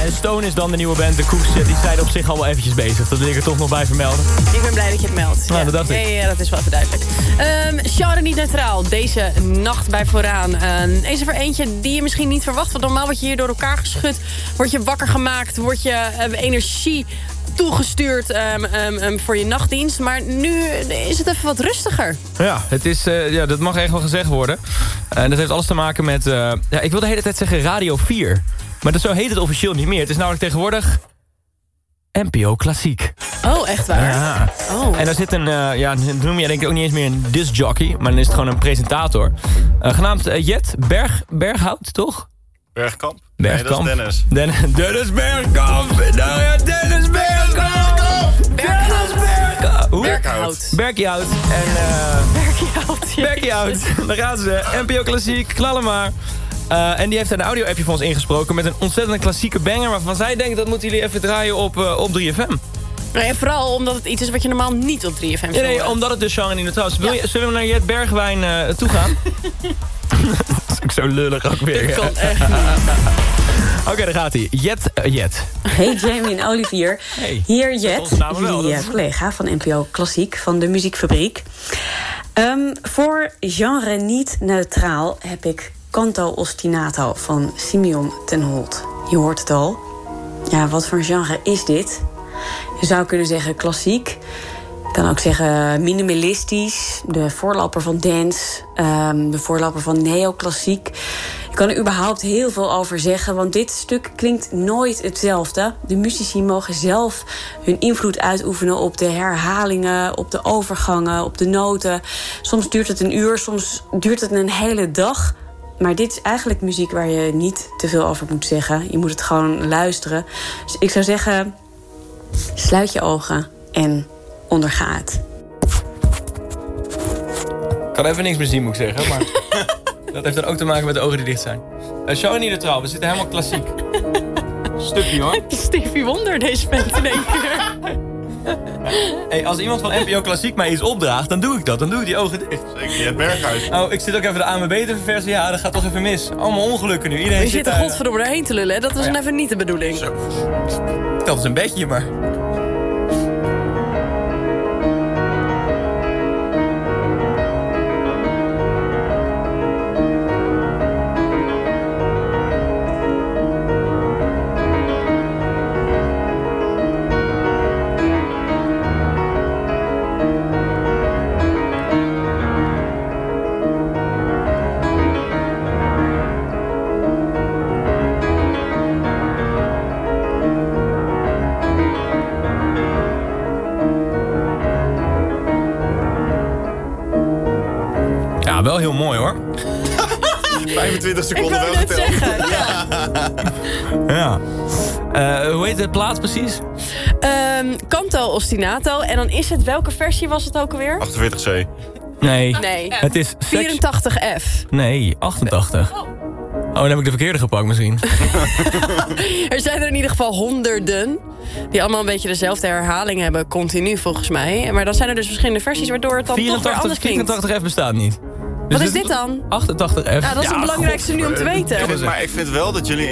En Stone is dan de nieuwe band. De eh, die zijn op zich al wel eventjes bezig. Dat wil ik er toch nog bij vermelden. Ik ben blij dat je het meldt. Nou, dat dacht ik. Ja, ja, dat is wel even duidelijk. Ehm genre niet neutraal. Deze nacht bij vooraan. Ehm is er voor eentje die je misschien niet verwacht. Want normaal word je hier door elkaar geschud. Word je wakker gemaakt. Word je ehm, energie toegestuurd ehm, ehm, ehm, voor je nachtdienst. Maar nu is het even wat rustiger. Ja, het is, eh, ja, dat mag echt wel gezegd worden. En dat heeft alles te maken met... eh, ja, ik wil de hele tijd zeggen Radio 4. Maar dat, zo heet het officieel niet meer. Het is namelijk tegenwoordig... NPO Klassiek. Oh, echt waar? Ja. Oh. En daar zit een, eh, ja, dat noem je denk ik ook niet eens meer een discjockey. Maar dan is het gewoon een presentator. Eh, genaamd eh, Jet Berg, Berghout, toch? Bergkamp? Bergkamp. Nee, dat is Dennis. Den Dennis Bergkamp. Nou ja, Dennis Bergkamp. Dennis Bergkamp. Berghout. Berkhout. En eh Berkhout. Berkhout. Daar gaan ze. NPO Klassiek, knallen maar. Eh, en die heeft een audio-appje van ons ingesproken... met een ontzettend klassieke banger... waarvan zij denkt dat moeten jullie even draaien op, eh, op 3FM. Nou ja, vooral omdat het iets is wat je normaal niet op 3FM zou Nee, omdat het dus genre niet neutraal is. Wil je, zullen we naar Jet Bergwijn eh, toe gaan? dat is ook zo lullig ook weer. Kan echt Oké, daar gaat hij. Jet, Jet. Hey Jamie en Olivier. Hey. Hier Jet, jullie dat collega van NPO Klassiek van de Muziekfabriek. Ehm, voor genre niet neutraal heb ik Canto Ostinato van Simeon ten Holt. Je hoort het al. Ja, wat voor genre is dit? Je zou kunnen zeggen klassiek. Je kan ook zeggen minimalistisch. De voorloper van dance. ehm, de voorloper van neoclassiek. Je kan er überhaupt heel veel over zeggen, want dit stuk klinkt nooit hetzelfde. De muzici mogen zelf hun invloed uitoefenen op de herhalingen, op de overgangen, op de noten. Soms duurt het een uur, soms duurt het een hele dag. Maar dit is eigenlijk muziek waar je niet te veel over moet zeggen. Je moet het gewoon luisteren. Dus ik zou zeggen, sluit je ogen en onderga het. Ik kan even niks meer zien, moet ik zeggen. Maar dat heeft dan ook te maken met de ogen die dicht zijn. Uh, genre niet neutraal, we zitten helemaal klassiek. Stukje hoor. Stevie Wonder, deze band in één keer. Hey, als iemand van NPO Klassiek mij iets opdraagt, dan doe ik dat. Dan doe ik die ogen dicht. Zeker, Jet Berghuis. Oh, ik zit ook even de ANWB te verversen. Ja, dat gaat toch even mis. Allemaal ongelukken nu. Iedereen Je zit er daar- godverdomme doorheen te lullen, hè? Dat was Oh ja. even niet de bedoeling. Dat is een bedje, maar... 25 seconden wel geteld. zeggen, Ja. Eh, hoe heet de plaats precies? Ehm, Canto Ostinato. En dan is het, welke versie was het ook alweer? 48C. Nee. Nee. Het is seks... 84F. Nee, 88. Oh, dan heb ik de verkeerde gepakt misschien. Er zijn er in ieder geval honderden. Die allemaal een beetje dezelfde herhaling hebben, continu volgens mij. Maar dan zijn er dus verschillende versies, waardoor het dan toch weer 84, anders klinkt. 84 F bestaat niet. Wat is dit dan? 88 F. Ja, dat is het belangrijkste nu om te weten. Ik vind- maar ik vind wel dat jullie